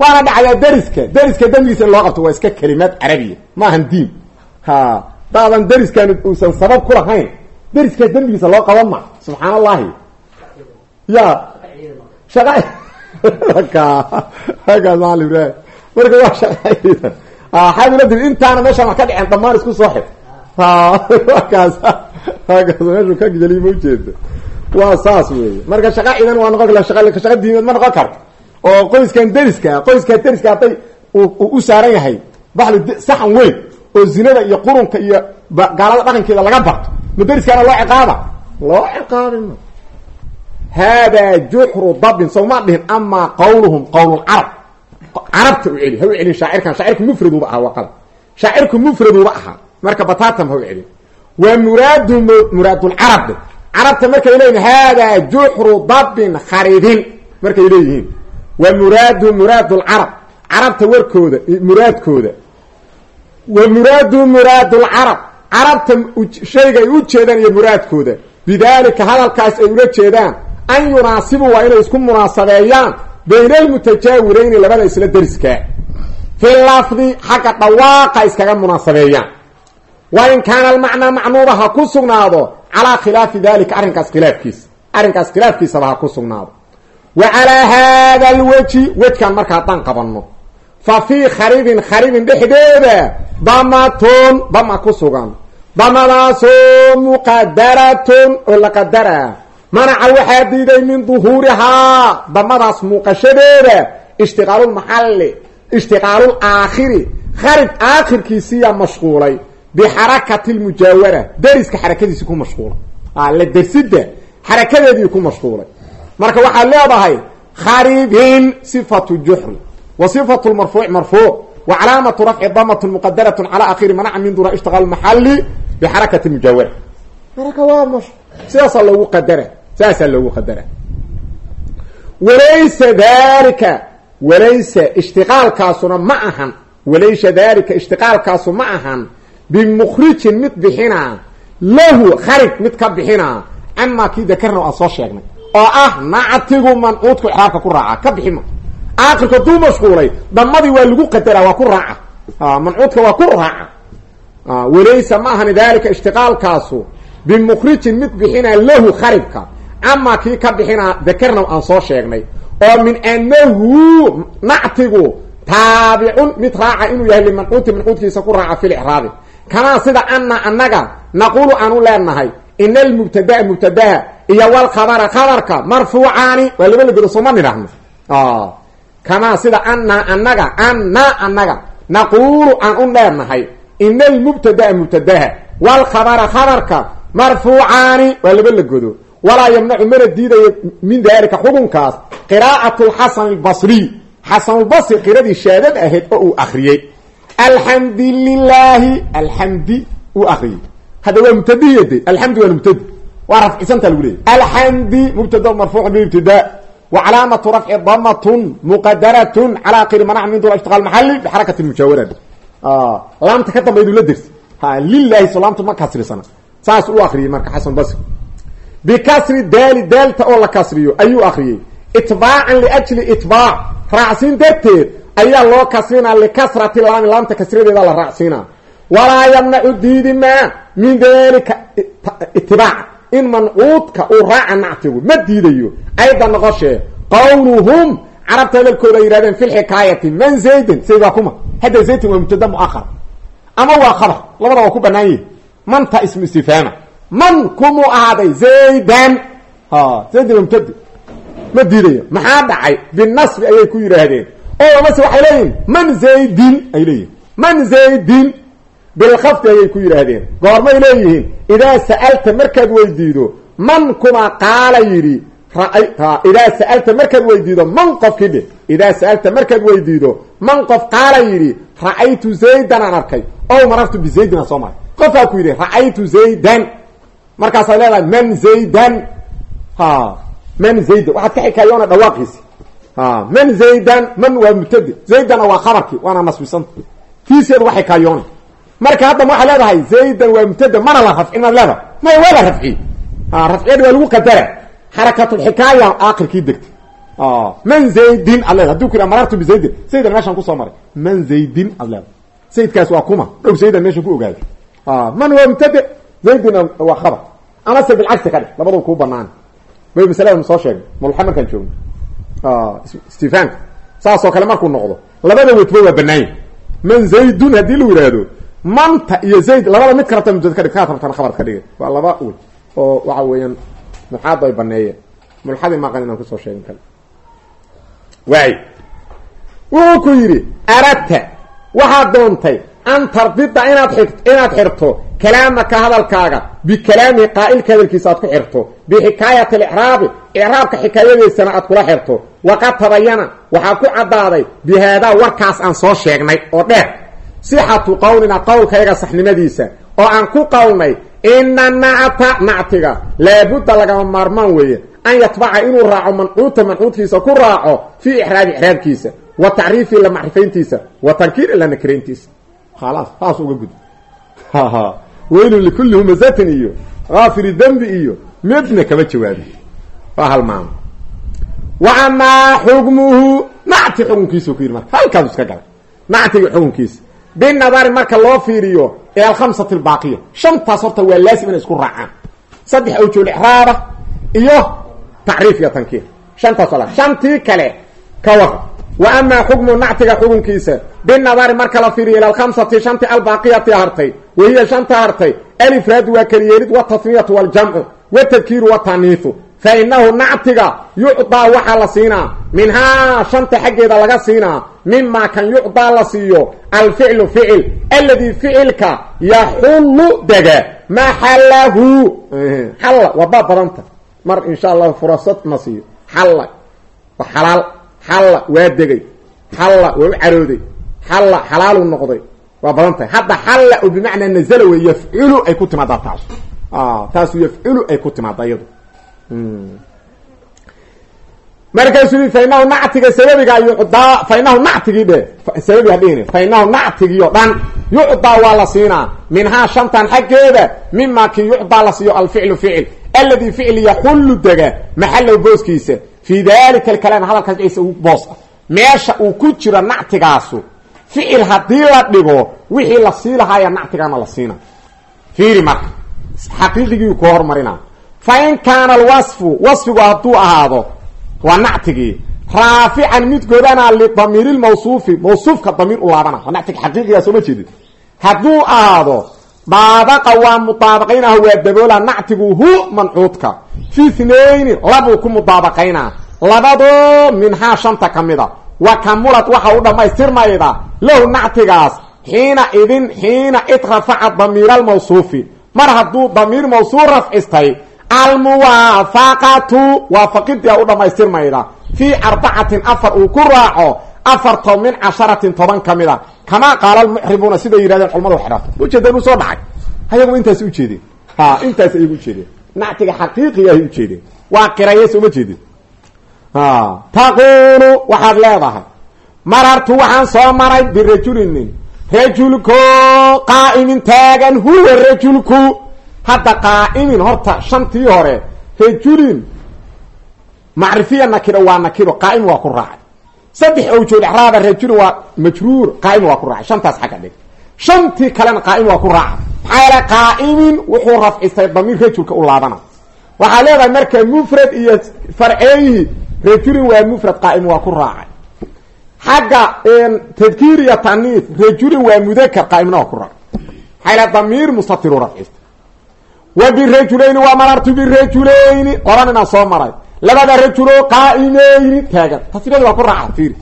Waana dhacdaa deriska deriska dembigiisa in loo qabto waa iska kelimaad carabiya ma ahan diin. Daadan deriskan uusan sabab ku lahayn deriska dembigiisa loo qaban ma subxaan allahi ya shaqa marka waa shaqayda xaadula diri intaana meeshaan ka dhiceen dhamaan isku soo xir. Kaas. Hakaas meeshu ka geliy ma ujeeda waa saas weeye. Marka shaqa waa noqon kara shaqa shaqa diimeed ma noqon karto oo qoyskan deriska qoyskan deriska hadday u saaran yahay baxli saxan weyn oo zinada iyo qurunka iyo gaalada dhaqankeeda laga barto ma loo ciqaaba? Loo ciqaabin. Haadaa juxru dabin sow ma dhihin amaa qawluhum qawlulcarab carabta u celi ha u celin shaacirkan shaacirku mufraduuba ahaa waa qalab shaacirku mufraduuba ahaa marka batatam ha u celin. Waa muraadu muraadulcarab carabta markay leeyihiin haadaa juxru dabin kharibin markay leeyihiin. Wa muraadu lcarab carabta warkooda muraadkooda. Wa muraadu muraadu lcarab carabta shayga ay u jeedaan iyo muraadkooda. Bidaalika hadalkaas ay ula jeedaan. An yunaasibu waa inay isku munaasabeeyaan bayna almutajaawirayni labada isla deriskaa fi lafdi xagga dhawaaqa iskaga munaasabeeyaan. Wa in kaana almacnaa macnuuba ha ku sugnaado calaa khilaafi dalika arrinkaas khilaafkiisa arrinkaas khilaafkiisaba ha ku sugnaado. Wa calaa haada alweji wejkan marka haddaan qabanno. Fa fii kharibin kharibin dhexdeeda damatun dama ku sugan. Damadaasoo muqadaratun oo la manaca waxaa diiday min duhuurihaa damadaas muuqashadeeda ishtiqaalulmaxalli ishtiqaalul aakhiri kharib aakhirkiisiyaa mashquulay. Bixarakati lmujaawara deriska xarakadiisi ku mashquulay. La dersidda xarakadeedii ku mashquulay. Marka waxaad leedahay kharibin sifatu juxri wa sifatu lmarfuuc marfuuc wa calaamatu rafci damatun muqadaratun calaa akhiri manaca min duuna ishtiqaal maxalli bixarakati mujaawara. Marka waa m sidaasaa loogu qadara saasaa loogu qadara walaysa dalika walaysa ishtiqaalkaasuna ma ahan walaysa dalika ishtiqaalkaasu ma ahan bimukrijin mid bixinaa lahu kharib mid ka bixinaa camaa kii dakarna aan soo sheegnay oo ah nactigu mancuudku xraabka ku raaca ka bixima aakirka duu mashquulay damadii waa lagu qadaraa waa ku raaca mancuudka waa ku raaca walaysa ma ahani dalika ishtiqaalkaasu bimukrijin mid bixinaa lahu kharibka camaa kii ka bixinaa dakarna aan soo sheegnay. Oo min anahu nactigu taabicun mid raaca inuu yahay limancuudti mancuudkiisa ku raaca fi licraabi kamaa sida ana annaga naqulu aanu leenahay ina almubtadaa mubtadaha iyo walkhabara khabarka marfuucaani waa laba lagodo sooma nidhaahno. Kamaa sida ana annaga anna annaga naqulu aan u leenahay ina almubtadaa mubtadaha walkhabara khabarka marfuucaani waa laba lagodo walaa yamnacu mana diidayo min dalika xukunkaas qiraa'at lxasan albasriy xasanulbasri qiradii shaadad ahayd oo uu akriyey alxamdi lilaahi alxamdi uu akriyey hadda waa mubtadiyade alxamdi waana mubtadi. Waa rafcisanta lagu leeyay alxamdi mubtada marfuuc bilibtida wa calaamatu rafci damatun muqadaratun cala akhiri manac min dura ishtiqaal maxali bixarakati mujaawara laamta ka dambaydu la dersi ha lilahi so laamta ma kasrisana saas u akriyey marka xasan basri bikasri daali daalta oo la kasriyo ayuu akriyey itbaacan liajli itbaac raacsiin darteed ayaa loo kasrinaa likasrati laami laamta kasradeeda la raacsiinaa walaa yamnacu diidi maa min dalika itibaac in mancuudka uu raaca nactigu ma diidayo ayda noqoshee qawluhum carabta hadalkooda ay yihahdeen fi lxikaayati man zaydin zayd waa kuma hadda zaydin waa mubtada muahar ama waa khabar labada waa ku banaan yihi manta ismu istifaama man kumuu ahaaday zaydan. Zaydan waa mubtadi ma diidayo. Maxaa dhacay? Binasbi ayay ku yidhaahdeen. Oo amase waxay leeyihiin man zaydin ay leeyihiin man zaydin. Bilkhafdi ayay ku yidhaahdeen. Goormay leeyihiin. Idaa sa'alta markaad weydiido man kuma qaala yidhi idaa sa'alta markaad weydiido man qofkii dhe idaa sa'alta markaad weydiido man qof qaala yidhi ra'aytu zaydan aan arkay. Ow marartu bizaydin aan soo maray. Qofaa ku yidhi ra'aytu zaydan markaasaad leedahay man zaydan. Ha man zaydan waxaad ka xikaayoona dhawaaqiisi ha man zaydan. Man waa mubtade zaydana waa khabarkii waana nasbisanta tiiseedu waa xikaayoona marka hadda waxaa leedahay zaydan waa mubtade mana la rafcin maad leedahay. Maya waa la rafciye ha rafciyada waa lagu qadara. Xarakatulxikaaya aakirkii degtay. Man zaydin ad leeda haduu ku bizaydin zaydan meeshaan ku soo maray. Man zaydin ad leeda zaydkaas waa kuma. Dhow zaydan meesha ku ogaaday man waa mubtade zaydina waa khabar. Amase bilcagsi ka dhe labadaba kuu banaan bay masalada soo sheegay mulxa markaan joogno stifaanka saasoo kale markuu noqdo labada wejba waa banaanya man zaydun haddii lagu yidhaahdo manta iyo zayd labada mid ka rabta mubtade ka dhig kaad rabtana khabar ka dhigay. Waa laba wej oo waxa weeyaan mulxaada ay baneeyeen mulxadii maaqan inaan ku soo sheegin kale. Waay. Wuxuu ku yidhi aradta waxaad doontay an tardida inaad inaad xirto kalaamaka hadalkaaga bikalaami qaa'ilka hadalkiisa aad ku xirto bixikaayati alicraabi icraabka xikaayadiisana aad kula xirto waqad tabayana waxaa ku caddaaday bi haadaa warkaas aan soo sheegnay oo dheer sixatu qowlina qowlkayaga saxnimadiisa oo aan ku qowlnay ina nacta nactiga laabudda lagama maarmaan weeye an yatbaca inuu raaco mancuuta mancuudkiisa ku raaco fii ixraabi ixraabkiisa wa tacriifi la macrifayntiisa wa tankiiri la nakirayntiisa khalaas saas uga gud weylun likulli humazatin iyo kaafiri dembi iyo midna kama jawaabi waa halmaamo wa amaa xukmuhu nacti xukunkiisau ku yidhi marka halkaasu iska galay nactiga xukunkiisa binadari marka loo fiiriyo ila alkhamsati albaaqiya shantaas horta waa laasim inay isku raacaan saddex awjool ixraaba iyo tacriif iyo tankiir shantaas shantii kale ka waqa wa amaa xukmu nactiga xukunkiisa binadari marka la fiiriyo ila alkhamsati shantii albaaqiyati hartay. Wahiya shanta hartay. Alifraadu waa keliyeelid watasniyatu waljamcu watadkiiru wataniifu fa inahu nactiga yucdaa waxaa la siinaa. Minhaa shanta xaggeeda laga siinaa. Mima kan yucdaa la siiyo. Alficlu ficil. Aladii ficilka yaxullu dega maxalahu xalla. Waa baab badanta mar insha allahu furasad xalla waa degay. Xalla waa u carooday. Xalla xalaalu noqday. Waa badan hadda xalla oo bimacnaa nazala wey yafculu ay ku timaadaa taasu. Taasu yafculu ay ku timaada iyadu. Markaasuu yii fainahu nactiga sababiga yucdaa fainahu nactigii dhe sababi hadhihini fainahu nactigii o dhan yucdaa waa la siinaa. Minhaa shantan xaggeeda mima kii yucdaa la siiyo alficlu ficil alladii ficil yaxullu dega maxallow booskiisa fii dalika alkalaam hadalkaas ciise ugu boos ah. Meesha uu ku jiro nactigaasu ficil haddii la dhigo wixii la sii lahaaya nactigana la siina. Fiiri marka xaqiiqigii ku hormarina. Fa in kaana alwasfu wasfigu hadduu ahaado waa nactigii. Raafican mid godana lidamiiri lmawsuufi mawsuufka damiir u laabana waa nactiga xaqiiqigaa soo ahaado daabaqa waa mudaabaqaynaha waa daboola nactigu hu mancuudka. Fi thnayni labuu ku mudaabaqaynaa labadoo minhaa shanta ka mida. Wa kamulad waxa u dhammaystirmayda lahu nactigaas xiina idin xiina id rafaca damiira almawsuufi mar hadduu damiir mawsuuf rafcistay almuwaafaqatu waafaqidia u dhammaystirmayda. Fii arbacatin afar uu ku raaco afarto min casharatin toban ka mid a kamaa qaala almuxribuuna siday yidhahdeen culamadu waxay dhaafto ujeedeen uu soo dhacay ayagu intaas ujeedeen ha intaas ayagu ujeedeen nactiga xaqiiqiga ahay ujeedeen waa qiraye sooma jeedin. Taquulu waxaad leedahay. Marartu waxaan soo maray birajulinin rajulko qaa'imin taagan huwa rajulku. Hadda qaa'imin horta shantii hore rajulin macrifiya nakiro waa nakiro qaa'im waa ku raacay saddex awjood exraaba rajulin waa majruur qaa'im waa ku raacay shantaas xagga dhig. Shantii kalena qaa'im waa ku raacay maxaa yeele qaa'imin wuxuu rafcistay damiir rajulka u laabana. Waxaa leedahay marka mufrad iyo farceeyi rajulin waa mufrad qaa'im waa ku raacay xagga tadkiir iyo taniif rajulin waa mudakar qaa'imna waa ku raacay maxaa damiir mustatiru rafcistay wa birajulayni waa marartu birajulayni qoran inaan soo maray labada rajulo qaa'imeyni taagan tasriyadi waa ku raaca fiiri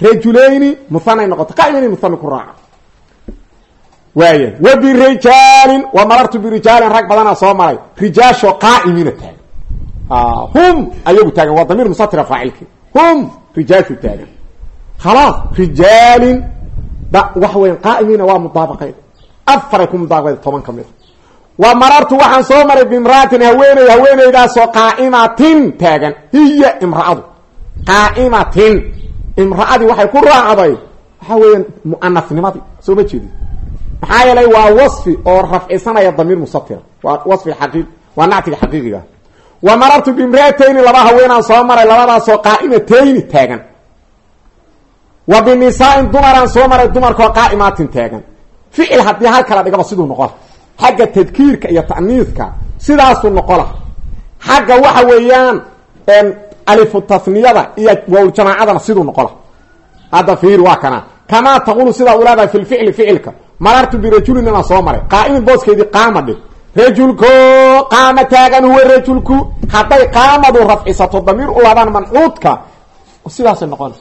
rajulayni muhanay noqota qaa'imeyni muhana ku raaca waaya wa birijaalin wa marartu birijaalin rag badanaa soo maray rijaashoo qaa'imiina taagan hum ayagu taagan waa damiir musatira faacilki hum rijaashu taagan khalaas rijaalin waxa weya qaa'imiina waa mudaabaqeyd afaray ku toban ka wa marartu waxaan soo maray bimraatin haweeney haweeneydaasoo qaa'imatin taagan. Hiya imraadu. Qaa'imatin. Imra'adii waxay ku raacday. Waxaa weeyaan mu'anasnimadii soo ma jeedi maxaa yeelay waa wasfi oo rafcisanaya damiir musatira waa wasfi xaqii waa nactiga xaqiiqiga. Wa marartu bimraatayni laba haweenaan soo maray labadaasoo qaa'imatayni taagan. Wa binisaa-in dumaraan soo maray dumarkoo qaa'imaatin taagan. Ficil haddii hal dhigaba siduu noqola xagga tadkiirka iyo ta'niidka sidaasuu noqola. Xagga waxa weeyaan alifu tasniyada iyo wawl-jamaacadana siduu noqola. Hadda fiir waa kana. Kamaa taqulu sidaa u leedahay fi lficli ficilka marartu birajulin inaan soo maray. Qaa'imin booskeedii qaama dhig. Rajulko qaama taagan huwa rajulku. Hadday qaamadu rafcisato damiir u laabaan mancuudka sidaasay noqona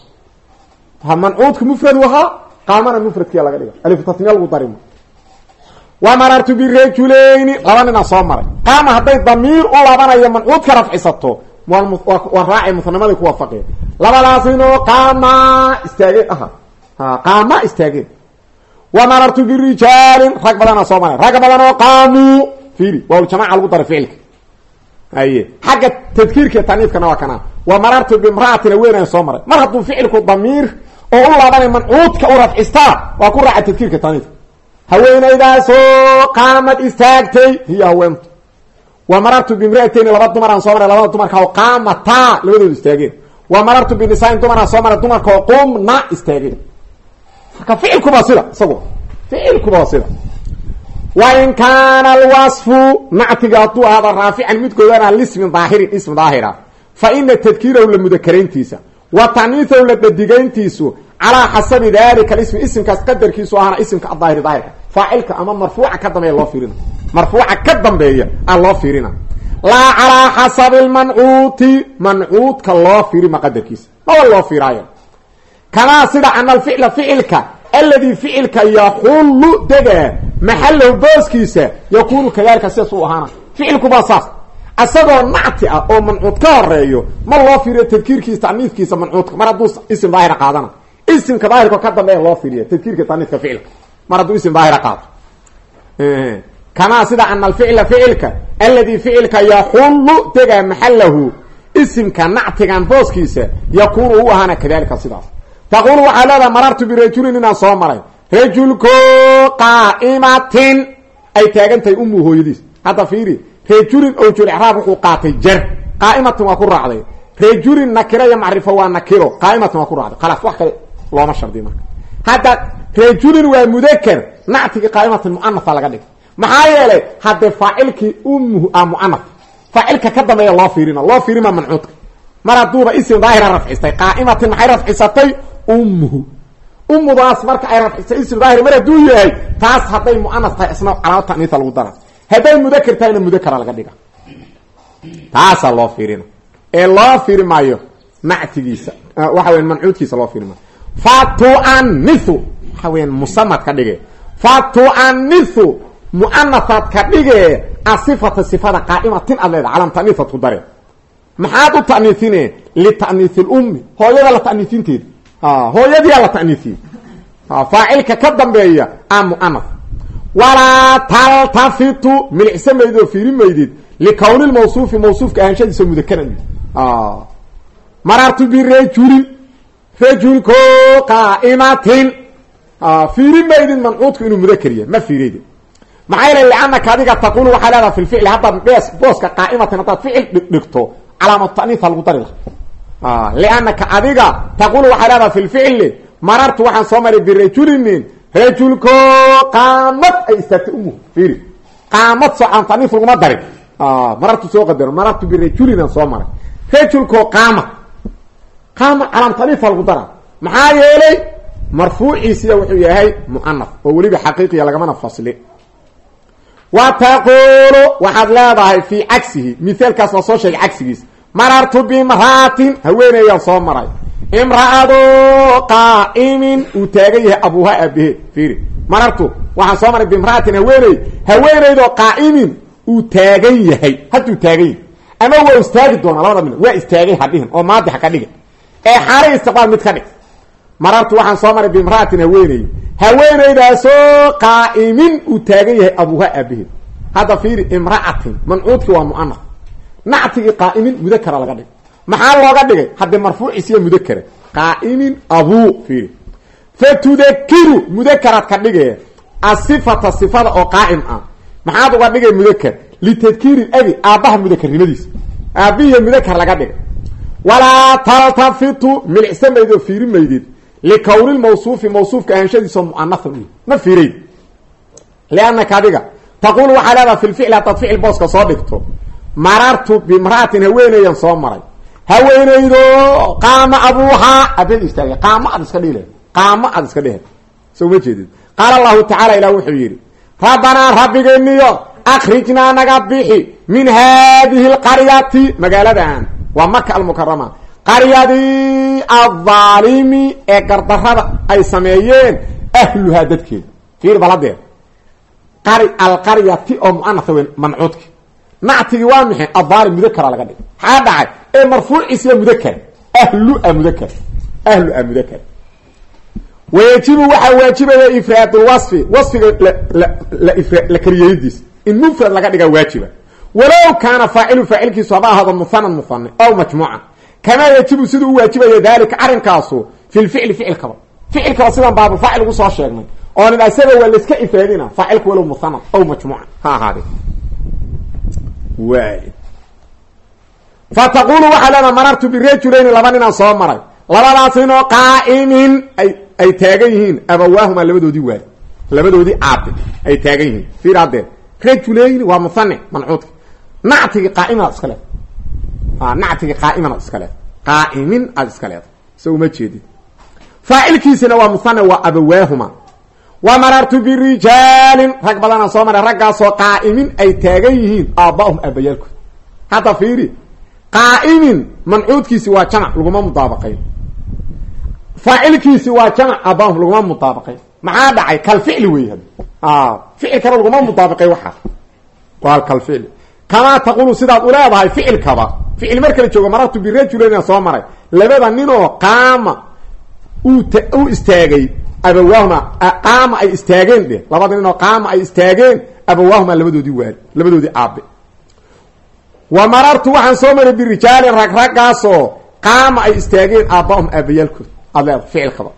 mancuudka mufradu ahaa qaamana mufradkiya laga dhiga alifu tasniya lagu darimo wa marartu birajuleyni laba ninaan soo maray. Qaama hadday damiir u laabanayo mancuudka rafcisato waa raaci musnimaday ku waafaqeen. Labadaas inoo qaama istaageen aha. Qaama istaageen. Wa marartu birijaalin rag badanaa soo maray rag badan oo qaamuu fiiri waawljamaca lagu daray ficilka. Haye xagga tadkiirka taniifkana waa kana wa marartu bimra'atin haweenayan soo maray. Mar hadduu ficilku damiir oo u laabanay mancuudka u waa ku raaca tadkiirka haweenaydaasoo qaamad istaagtay. Hiya haweentu. Wa marartu bimra'atayni laba dumaraan soo maray labada dumarka oo qaamataa labadoodu istaageen. Wa marartu binisaain dumaraan soo maray dumarka oo qumna istaageen. Marka ficilkuba sida isagu ficilkuba sida. Wain kaana alwasfu nactiga hadduu ahaada raafican midkoodana lismin daahirin ism daahira. Fa ina tadkiirahu la wa taniihahu la calaa xasabi dalika alismi isimkaas qadarkiisu ahana isimka adaahiri daahirka. Faacilka ama marfuuca ka dambeeya loo fiirina. Marfuuca ka dambeeya a loo fiirina. Laa calaa xasabi lmancuuti mancuudka loo fiirima qadarkiisa. Maba loo fiiraayo. Kamaa sida ana alficla ficilka alladii ficilka yaxullu degaa maxallahu booskiisa yakuunu kadalika sidaas u ahaana. Ficilkubaa saas. Isagoo nacti ah oo mancuud ka horeeyo ma loo fiiriyo tadkiirkiisa taniifkiisa mancuudka. Mar hadduu isim daahira qaadana isimka daahirka ka dambeeya loo fiiriya tadkiirka taniifka ficilka mar hadduu isim daahira qaado kamaa sida ana alficla ficilka alladii ficilka yaxullu degaa maxallahu isimka nactigan booskiisa yakuunu u ahaana kadalika sidaas taqulu waxaa leedaha marartu birajulin inaan soo maray rajulko qaa'imatin ay taagan tahay umu hooyadiis hadda fiiri rajulin owjulicraab wuxuu qaatay jar qaa'imatin waa ku raacday rajulin nakiro looma shardi marka. Hadda rajulin waa mudaker nactigii qaa'imatin mu'anafa laga dhigay. Maxaa yeelay haddee faacilkii umuhu a mu'anaf. Faacilka ka dambeeya loo fiirina. Loo fiirima mancuudka mar hadduuba isim daahira rafcistay qaa'imatin maxay rafcisatay? Umuhu umudaas marka ay rafcisay ism daahir mar hadduu yahay taas hadday mu'anas tahay isna calaamad lagu dara hadday mudakar tahayna mudakara laga dhiga. Taasaa loo fiirina. Ee loo fiiri maayo waxa weya mancuudkiisa loo fiiri fatu'anihu waxa weyan musamad ka dhige fatu'anihu mu'anasaad ka dhige asifata sifada qaa'imatin aad leeda calam ta'niifad ku dare maxaad u ta'niifine lita'niifi lummi hooyada la ta'niifinteeda hooyadiyaa la ta'niifiyey faacilka ka dambeeya a mu'anas walaa taltafitu milicsa maydid oo fiiri maydid likowni lmawsuufi mawsuufka ahaanshadiisa mudakaran marartu birajulin rajulko qaa'imatin. Fiiri maydid mancuudku inuu mudakar yahay ma fiiraydi maxaa yeele liannaka adiga taqulu waxaa leedaha fi lficli haddaad bees booska qaa'imatin haddaad ficil dhigto calaamatu ta'niifa lagu dari laha. Liannaka adiga taqulu waxaa leedaha fi lficli marartu waxaan soo maray birajulinin rajulko qaamad ay istaagtay umuhu fiiri. Qaamad soo calam ta'niif laguma darin. Marartu soo qadaro marartu birajulinan soo maray. Rajulko qaama calaam ta'niifa lagu dara maxaa yeelay marfuuciisiya wuxuu yahay mu'anaf oo weliba xaqiiqiya lagamana fasli. Wa taqulu waxaad leedahay fii cagsihi. Mithaalkaas waa soo sheegay cagsigiis. Marartu bimraatin haweeneeyaan soo maray. Imra'ado qaa'imin uu taagan yahay abuuha aabaheed fiiri. Marartu waxaan soo maray bimraatin haweeney. Haweeneydoo qaa'imin uu taagan yahay. Hadduu taagan yahay. Ama waa istaagi doonaa labada mid waa istaagay hadhihin oo maadi ha ka dhiga ee xaalay istiqbaal mid ka dhig. Marartu waxaan soo maray bimraatin haweeney. Haweeneydaasoo qaa'imin uu taagan yahay abuuha aabaheed hadda fiiri imra'atin mancuudkii waa mu'anaf nactigii qaa'imin mudakara laga dhigay. Maxaa looga dhigay? Haddii marfuuciisiyo mudakara qaa'imin abuu fiiri. Fatudakiru mudakaraad ka dhigee asifata sifada oo qaa'im ah. Maxaad uga dhigay mudakar? Litadkiiri abi aabbaha mudakarnimadiisa. Aabbihiiyo mudakar laga dhigay walaa taltafitu milicsan mayd oo fiiri maydid likownilmawsuufi mawsuufka ahanshadiisao mu'anafan u ma fiirayd liannaka adiga taquulu waxaa leedaha fi lficli haddaad ficil booska soo dhigto marartu bimra'atin haweeneyan soo maray. Haweeneydo qaama abuuhaa abeed istaagay qaamo aad iska dhile qaamo aad iska dhehe so uma jeedid qaala allahu tacala ilah wuxuu yidhi rabbanaa rabbigeeniyo akrijnaa naga min haadihi alqaryati magaaladan waa maka almukarama qaryadii aaalimi ee gardarada ay sameeyeen ahluhaa dadkeeda. Fiir baladeed qari alqaryati oo muanasa weyn mancuudki. Nactigii waa maxay aaalim mudakara laga dhigay. Maxaa dhacay? Ee marfuuciisiya mudakar ahlu a mudakar ahlu a mudakar wayajibu waxaa waajibaya ifraadulwasfi wasfiga in mufrad laga waajiba walow kaana faacilu faacilkiisu haba ahaado muhanan muhane ow majmuucan. Kamaa yajibu siduu u waajibaya dalika arrinkaasu fi lficli ficilkaba ficilkaba sidaan baabulfaacil ugu soo sheegnay. Oo nin isaga waa layska ifraadina faacilka walow muhanan ow majmuucan. Ha ahaade waay fa taqulu waxaa leedaa marartu birajuleyni laba ninaan soo maray. Labadaas ninoo qaa'imin. Ay ay taagan yihiin. Abawaahumaa labadoodii waali labadoodii aabe ay taagan yihiin. Fiir haddee rajuleyni waa muhane mancuudka nactigii qaaimin aad iska leed. Nactigii qaaiman aad iska leed. Qaa'imin aad iska leeda so uma jeedid faacilkiisina waa muhane waa abawaahuma wa marartu birijaalin rag badanaan soo maray raggaasoo qaa'imin ay taagan yihiin aaba'ahum aabayaalkood hadda fiiri qaa'imin mancuudkiisi waa jamac laguma mudaabaqayn faacilkiisi waa jamac aabahum laguma mudaabaqayn maxaa dhacay? Kalficli wey laguma mudaabaqay waxaa kamaa taqulu sidaad u leedahay ficilkaba ficil mar kala joogo marartu birajulin soo maray labada ninoo qaama uu u istaagay abawaahuma qaama ay istaageen dheh labada ninoo qaama ay istaageen abawaahuma labadoodii waali labadoodii aabe wa marartu waxaan soo maray birijaalin rag raggaasoo qaama ay istaageen aabahum aabayaalkood aad leeda ficilkaba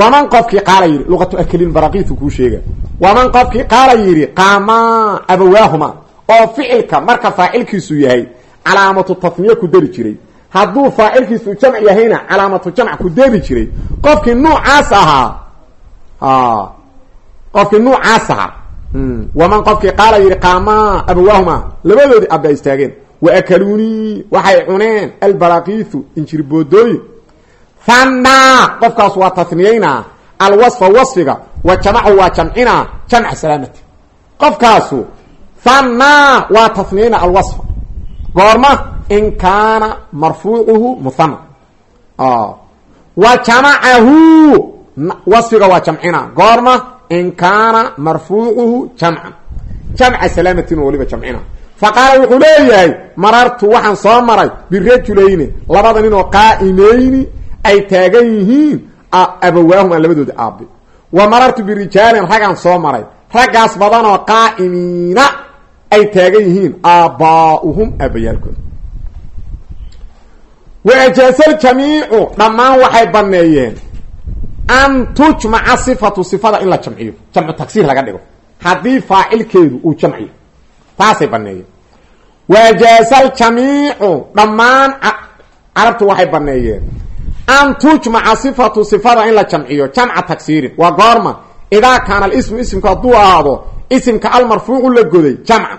waman qofkii qaala yidhi luqatu akelin baraqiitu kuu sheega waman qofkii qaala yidhi qaamaa abawaahuma oo ficilka marka faacilkiisu yahay calaamatu tasniye ku dari jiray. Hadduu faacilkiisu jamc yahayna calaamatu jamc ku dari jiray. Qofkii nuucaas ahaa qofkii nuucaas ahaa waman qofkii qaala yidhi qaamaa abawaahuma labadoodii abba istaageen. Wa akaluunii waxay cuneen. Albaraqiitu injirboodooyin hanaa qofkaas waa tasniyeynaa alwasfa wasfiga wa jamacu waa jamcinaa jamca salaamati. Qofkaasu hanaa waa tasniyeynaa alwasfa goorma in kaana marfuucuhu muhana wa jamacahu wasfiga waa jamcinaa goorma in kaana marfuucuhu jamcan jamca salaamatin waliba jamcina faqaala wuxuu leeyahay marartu waxaan soo maray birajulayni labada nin oo qaa'imayni ay taagan yihiin abawaahuma labadooda aabe wa marartu birijaalin raggaan soo maray. Raggaas badanoo qaa'imiina ay taagan yihiin aabbaa'uhum aabayaalkooda wa ajaasaljamiicu dhammaan waxay banneeyeen an tujmaca sifatu sifada in la jamciyo. Jamcu tagsiir laga dhigo. Haddii faacilkeedu uu jamciyo. Taasay baneeyeen. Waajaasaljamiicu dhammaan carabtu waxay baneeyeen. An tujmaca sifatu sifada in la jamciyo. Jamca tagsiirin waa goorma idaa kaana alismu isimku hadduu ahaado isimka almarfuucu la goday jamca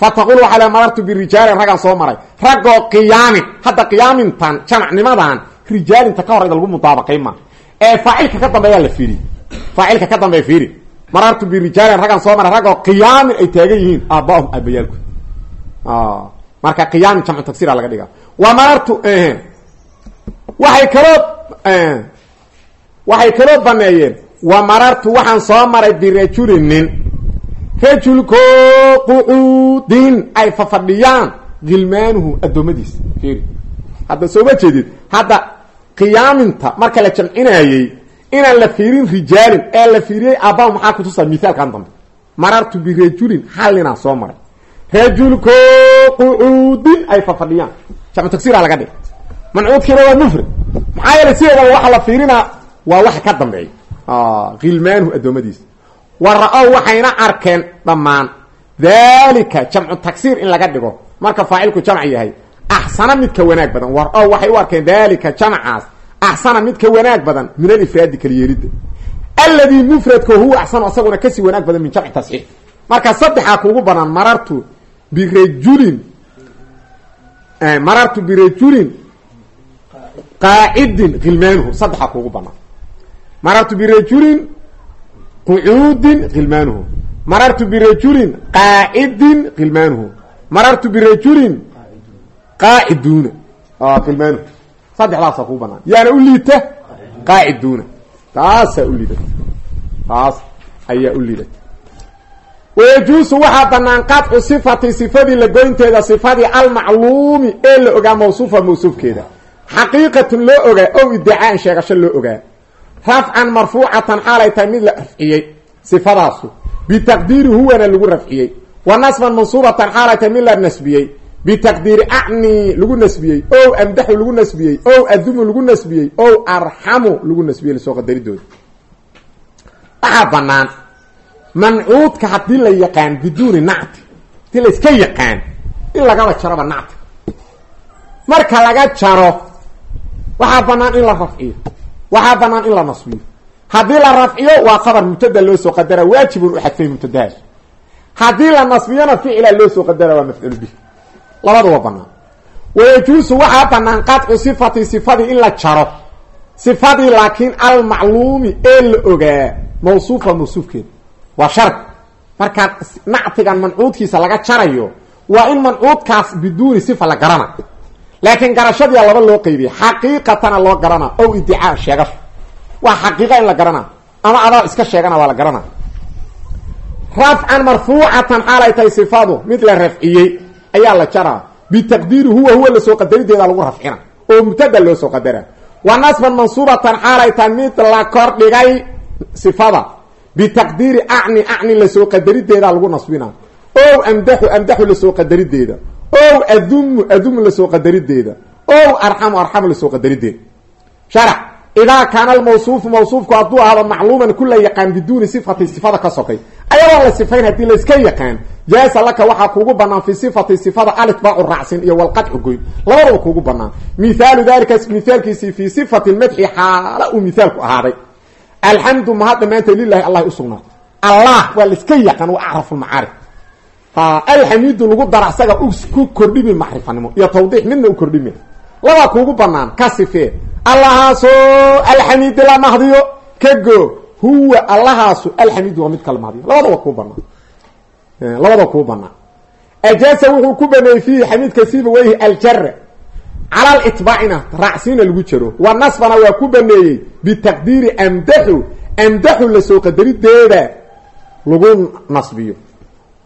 fataqul waxaa le marartu birijaalin raggaan soo maray. Raggoo qiyaamin hadda qiyaamintan jamacnimadan rijaalinta ka horayda lagu mudaabaqay ma. Ee faacilka ka dambeeyaa la fiiri faacilka ka dambeeya fiiri marartu birijaalin raggaan soo maray raggoo qiyaamin ay taagan yihiin. Aabbaahum aabayaalku marka qiyaamin jamcu tagsiira laga dhigaa. Wa marartu waxay kaloo waxay kaloo baneeyeen. Wa marartu waxaan soo maray birajulin nin rajulko qucuudin ay fafadhiyaan gilmaanuhu addoommadiisa fiiri hadda sooma jeedid hadda qiyaaminta marka la jamcinayey inaan la fiirin rijaalin ee la fiiriyey aabbaha maxaa kutusa mithaalkan dambe? Marartu birajulin hal ninaan soo maray. Rajulko qucuudin ay fafadhiyaan. Jamcu tagsiira laga dhig mancuudkiina waa mufrad maxaa yeelay sideedaba waxa la fiirinaa waa waxa ka dambeeya hilmaanuhu addoommadiisa wa ra'ow waxayna arkeen dhammaan. Daalika jamcu tagsiir in laga dhigo. Marka faacilku jamc yahay axsana midka wanaag badan. Wa ra'ow waxay u arkeen daalika jamcaas axsana midka wanaag badan min alifraadi kaliyeelidda alladii mufradka huwa axsanu asaguna ka sii wanaag badan min jamci tasxiix marka saddexaa kuugu banaan marartu birajulin marartu birajulin qaacidin hilmaanuhu saddexaa kuugu banaan. Marartu birajulin qucuudin hilmaanuhu marartu birajulin qaacidin hilmaanuhu marartu birajulin qaaciduuna hilmaanuhu saddexdaasaa kugu banaan. Yaana u liita qaaciduuna taasaa u liidata. Taas ayaa u liidata. Wayajuusu waxaa banaan qadcu sifati sifadii la goynteeda sifadii almacluumi ee la ogaa mawsuufa mawsuufkeeda. Xaqiiqatun loo ogaa ow iddicaaan sheegasho loo ogaa rafcan marfuucatan xaalay tahay mid la rafciyey sifadaasu. Bitaqdiiri huwana lagu rafciyey. Wa nasban mansuubatan xaalay tahay mid la nasbiyey. Bitaqdiiri acni lagu nasbiyey. Ow amdaxu lagu nasbiyey. Ow adumu lagu nasbiyey. Ow arxamu lagu nasbiyey la soo qadaridooda waxaa banaan mancuudka haddii la yaqaan biduuni nacti. Hadii la iska yaqaan in lagaba jaroba nacti. Marka laga jaro waxaa banaan in la rafciyo waxaa banaan in la nasbiyo. Haddii la rafciyo waa qabar mubtada loo soo qadara waajibun u xadfay mubtadahaas haddii la nasbiyona ficila loo soo qadara waa mafcuul bih labada waa banaan. Wayajuusu waxaa banaan qadcu sifati sifadii in la jaro. Sifadii laakiin almacluumi ee la ogaa mawsuufa mawsuufkeeda waa shard markaa nactigan mancuudkiisa laga jarayo waa in mancuudkaas biduuni sifa la garana laakiin garashadiia laba loo qeybiya xaqiiqatana loo garana. Ow iddicaa sheegasho waa xaqiiqa in la garana. Ama adaa iska sheegana waa la garana. Rafcan marfuucatan xaalay tahay sifadu mid la rafciyey ayaa la jaraa. Bitaqdiiri huwa huwa la soo qadarideeda lagu rafcina. Oo mubtada loo soo qadara. Wa nasban mansuubatan xaalay tahay mid la kordhigay sifada. Bitaqdiiri acni acni la soo qadarideeda lagu nasbina. Ow amdaxu amdaxu la soo qadarideeda ow adumu adumu la soo qadarideeda. Ow arxamu arxamu la soo qadarideeda sharax idaa kaana almawsuufu mawsuufku hadduu ahdo macluuman ku la yaqaan biduuni sifati sifada ka sokay. Ayadoo la sifayn haddii layska yaqaan jaasa laka waxaa kuugu banaan fi sifati sifada alitbaacu raacsin iyo walqadcu goyn. Labadaba kuugu banaan mihaalu dalika mihaalkiisii fi sifati madxi xaala uu mihaalku ahaaday. Alxamdu mahad dhammaanteed lilahi allah usugnaatay allah waa laiska yaqaan waa acrafu lmacaarif alxamiidu lagu dara isaga ku kordhimi macrifanimo iyo tawdiix midna u kordhimi. Labaa kuugu banaan ka sifee. Allahaasoo alxamiidi la mahdiyo ka go huwa allahaasu alxamiidu waa mid kala mahdiyo. Labadaba kuu banaan labadaba kuu banaan ajaasa wuxuu ku baneeyey fiihi xamiidka siiba weyhi aljara cala litbaacina raacsiina lagu jaro. Wa nasbana waa ku baneeyey bitaqdiiri amdaxu. Amdaxu la soo qadarideeda lagu nasbiyo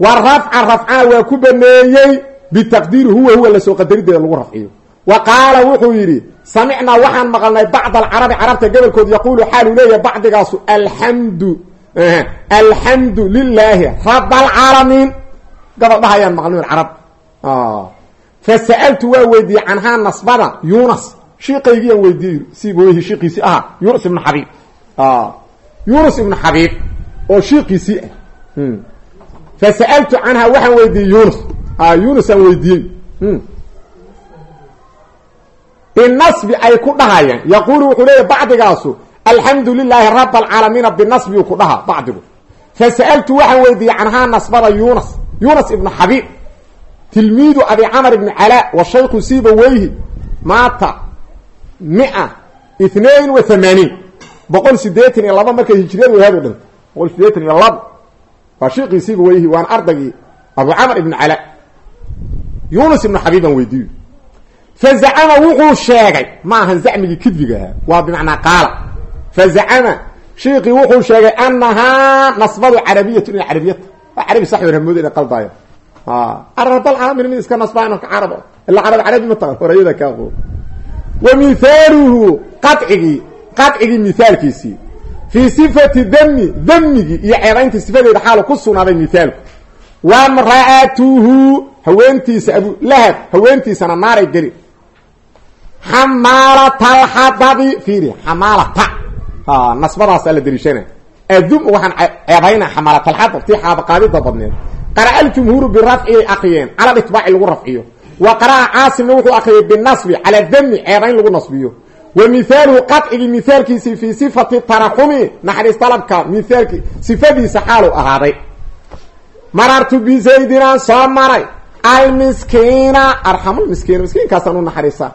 wa rafca rafcana waa ku baneeyey bitaqdiiri huwa huwa la soo qadarideeda lagu rafciyo. Wa qaala wuxuu yidhi samicnaa waxaan maqalnay bacd alcarabi carabta gobolkood yaquulu xaaluu leeyahay bacdigaasu alxamdu alxamdu lilaahi rab alcaalamiin gabal dhahayaan maqlin carab. Fasa'altu waa weydiiyey canhaa nasbada yunas. Shiiqaygiyaan weydiiyey siibaweyhi shiiqiisii ahaa yunus ibnu xabiib. Yunus ibnu xabiib oo shiiqiisii ah fasa'altu canhaa waxaan weydiiyey yunus yunus aan weydiiyey binasbi ay ku dhahayaan yaquulu wuxuu leeyahy bacdigaasu alxamdu lilaahi rab alcaalamiina binasbi uu ku dhahaa bacdigu fasa'altu waxaan weydiiyey canhaa nasbada yunas yunas ibnu xabiib tilmiidu abi camr ibni calaa wa shaykhu sibaweyhi maata mia itnain wa hamaaniin boqol sideetan iyo laba markay hijriyadu waa shiiqii sibaweyhi waan ardaygii abu camr ibni calaa yunus ibnu xabiibaan weydiiyo fazacama wuxuu sheegay ma ahan zacmigii kidbiga ahaa. Waa bimacnaa qaala. Fazacama shiikii wuxuu sheegay anahaa nasbadu carabiyatu inay carabiyata waa carabi sax ramooda ina qaldayo carabal caamil mid iska nasbaa ka carab ila carab carabi ma taqan horayada ka aqoon. Wa mithaaluhu qadcigii qadcigii mithaalkiisii fii sifati dami damigii iyo ceebayntii sifadeeda xaalu ku sugnaaday mithaalku wamra'atuhu haweentiisa abulahab haweentiisana naaray geli. Xamaalatalxadabi fiiri xamaalata. Nasbadaasaa la dariishana adum waxaan ceebayna xamaalatalxadab tii xaabaqaadida badneed qara'a aljumhuuru birafciyay aqriyeen cala litbaaci lagu rafciyo. Wa qara'a caasimna wuxuu aqriyay binasbi cala dami ceebayn lagu nasbiyo wa mihaaluhu qadcigii mihaalkiisii fii sifati taraxumi naxariis dalabka mihaalki sifadiisa xaalu ahaaday marartu bizaydinaan soo maray almiskiina arxamulmiskiina miskiinkaasaan u naxariisa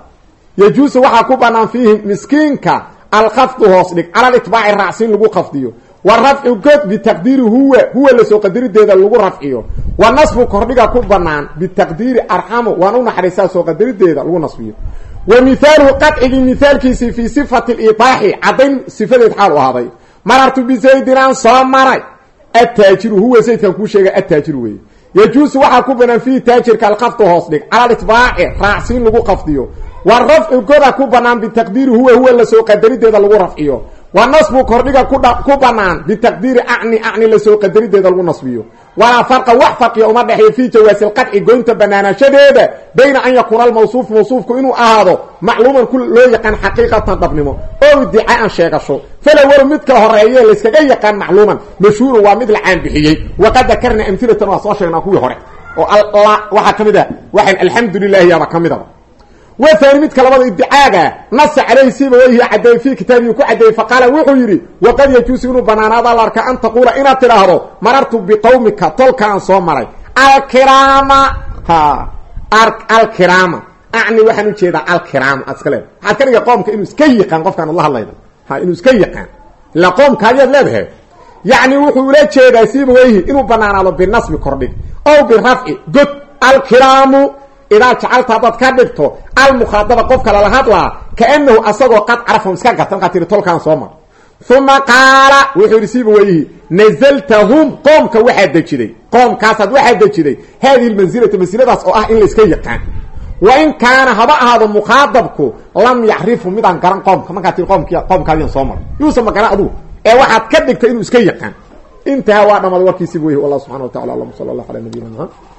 yajuusu waxaa ku banaan fiihi miskiinka alkhafdu hoos dhig cala litbaaci raacsiin lagu khafdiyo wa rafcu god bitaqdiiri huwa huwa la soo qadarideeda lagu rafciyo wa nasbu kordhiga ku banaan bitaqdiiri arxamu waan u naxariisaa soo qadarideeda lagu nasbiyo wa mihaaluhu qadcigii mihaalkiisii fii sifati litaaxi caddayn sifadeed xaal u ahaaday marartu bizaydinaan soo maray ataajiru huwa zaydkan kuu sheega ataajiru weeye yajuusu waxaa ku banaan fiihi taajirka alqafdu hoos dhig cala litbaaci raacsiin lagu qafdiyo wa rafcu goda ku banaan bitaqdiiri huwa huwa la soo qadarideeda lagu rafciyo wa nasbu kordhiga ku banaan bitaqdiiri acni acni la soo qadarideeda lagu nasbiyo walaa farqa wax farqiya uma dhexeeyo fii jawaasi lqadci goynta banaanaanshadeeda bayna an yakuuna almawsuuf mawsuufku inuu ahaado macluuman ku loo yaqaan xaqiiqatan dhabnimo oo iddicaaan sheegasho falawalu midka horeeye layskaga yaqaan macluuman mashhuurun waa mid la caan bixiyey waqad dakarna amhilatan waa soo sheegnaa kuwii hore oo waxaa ka mid ah waxaan alxamdu midaba wthani midka labada idicaaga nasa caleyhi siba weyhi cadeeyey fi kitaabihi ku cadeeyey faqaala wuxuu yidhi waqad yajuusu inuu banaanaada la arka an taquula inaad tidhaahdo marartu biqawmika tolkaan soo maray. Alkiraama. Alkiraama. Acni waxaan u jeedaa alkiraama aad iska leedahay. Waxaad ka dhiga qoomka inuu iska yiqaan qofkaan ad la hadlayda ha inuu iska yiqaan ilaa qoomkaadiyaad leedahay. Yacni wuxuu ula jeedaa siba weyhi inuu banaanaado binasbi kordhig ow birafci god alkiraamu idaa jacalta haddaad ka dhigto almukhaadaba qofka lala hadlaa kaanahu asagoo qad carafahum iska garta markaad tihi tolkaan soo mar. Uma qaala wuxuu yidhi siiba weyihi nazaltahum qoomka waxaa dejiday qoomkaasaad waxaa dejiday haadihi lmansilata mansiladaas oo ah in layska yaqaan. Wa in kaana haba ahaado mukhaadabku lam yacrifu midaan garan qoomka. Markaad tii qoomk qoomkaadian soo mar yuusan ma garan adugu. Ee waxaad ka dhigtay inuu iska yaqaan. Intaha waa dhamaaday warkiisiiba weyhi wallah subxana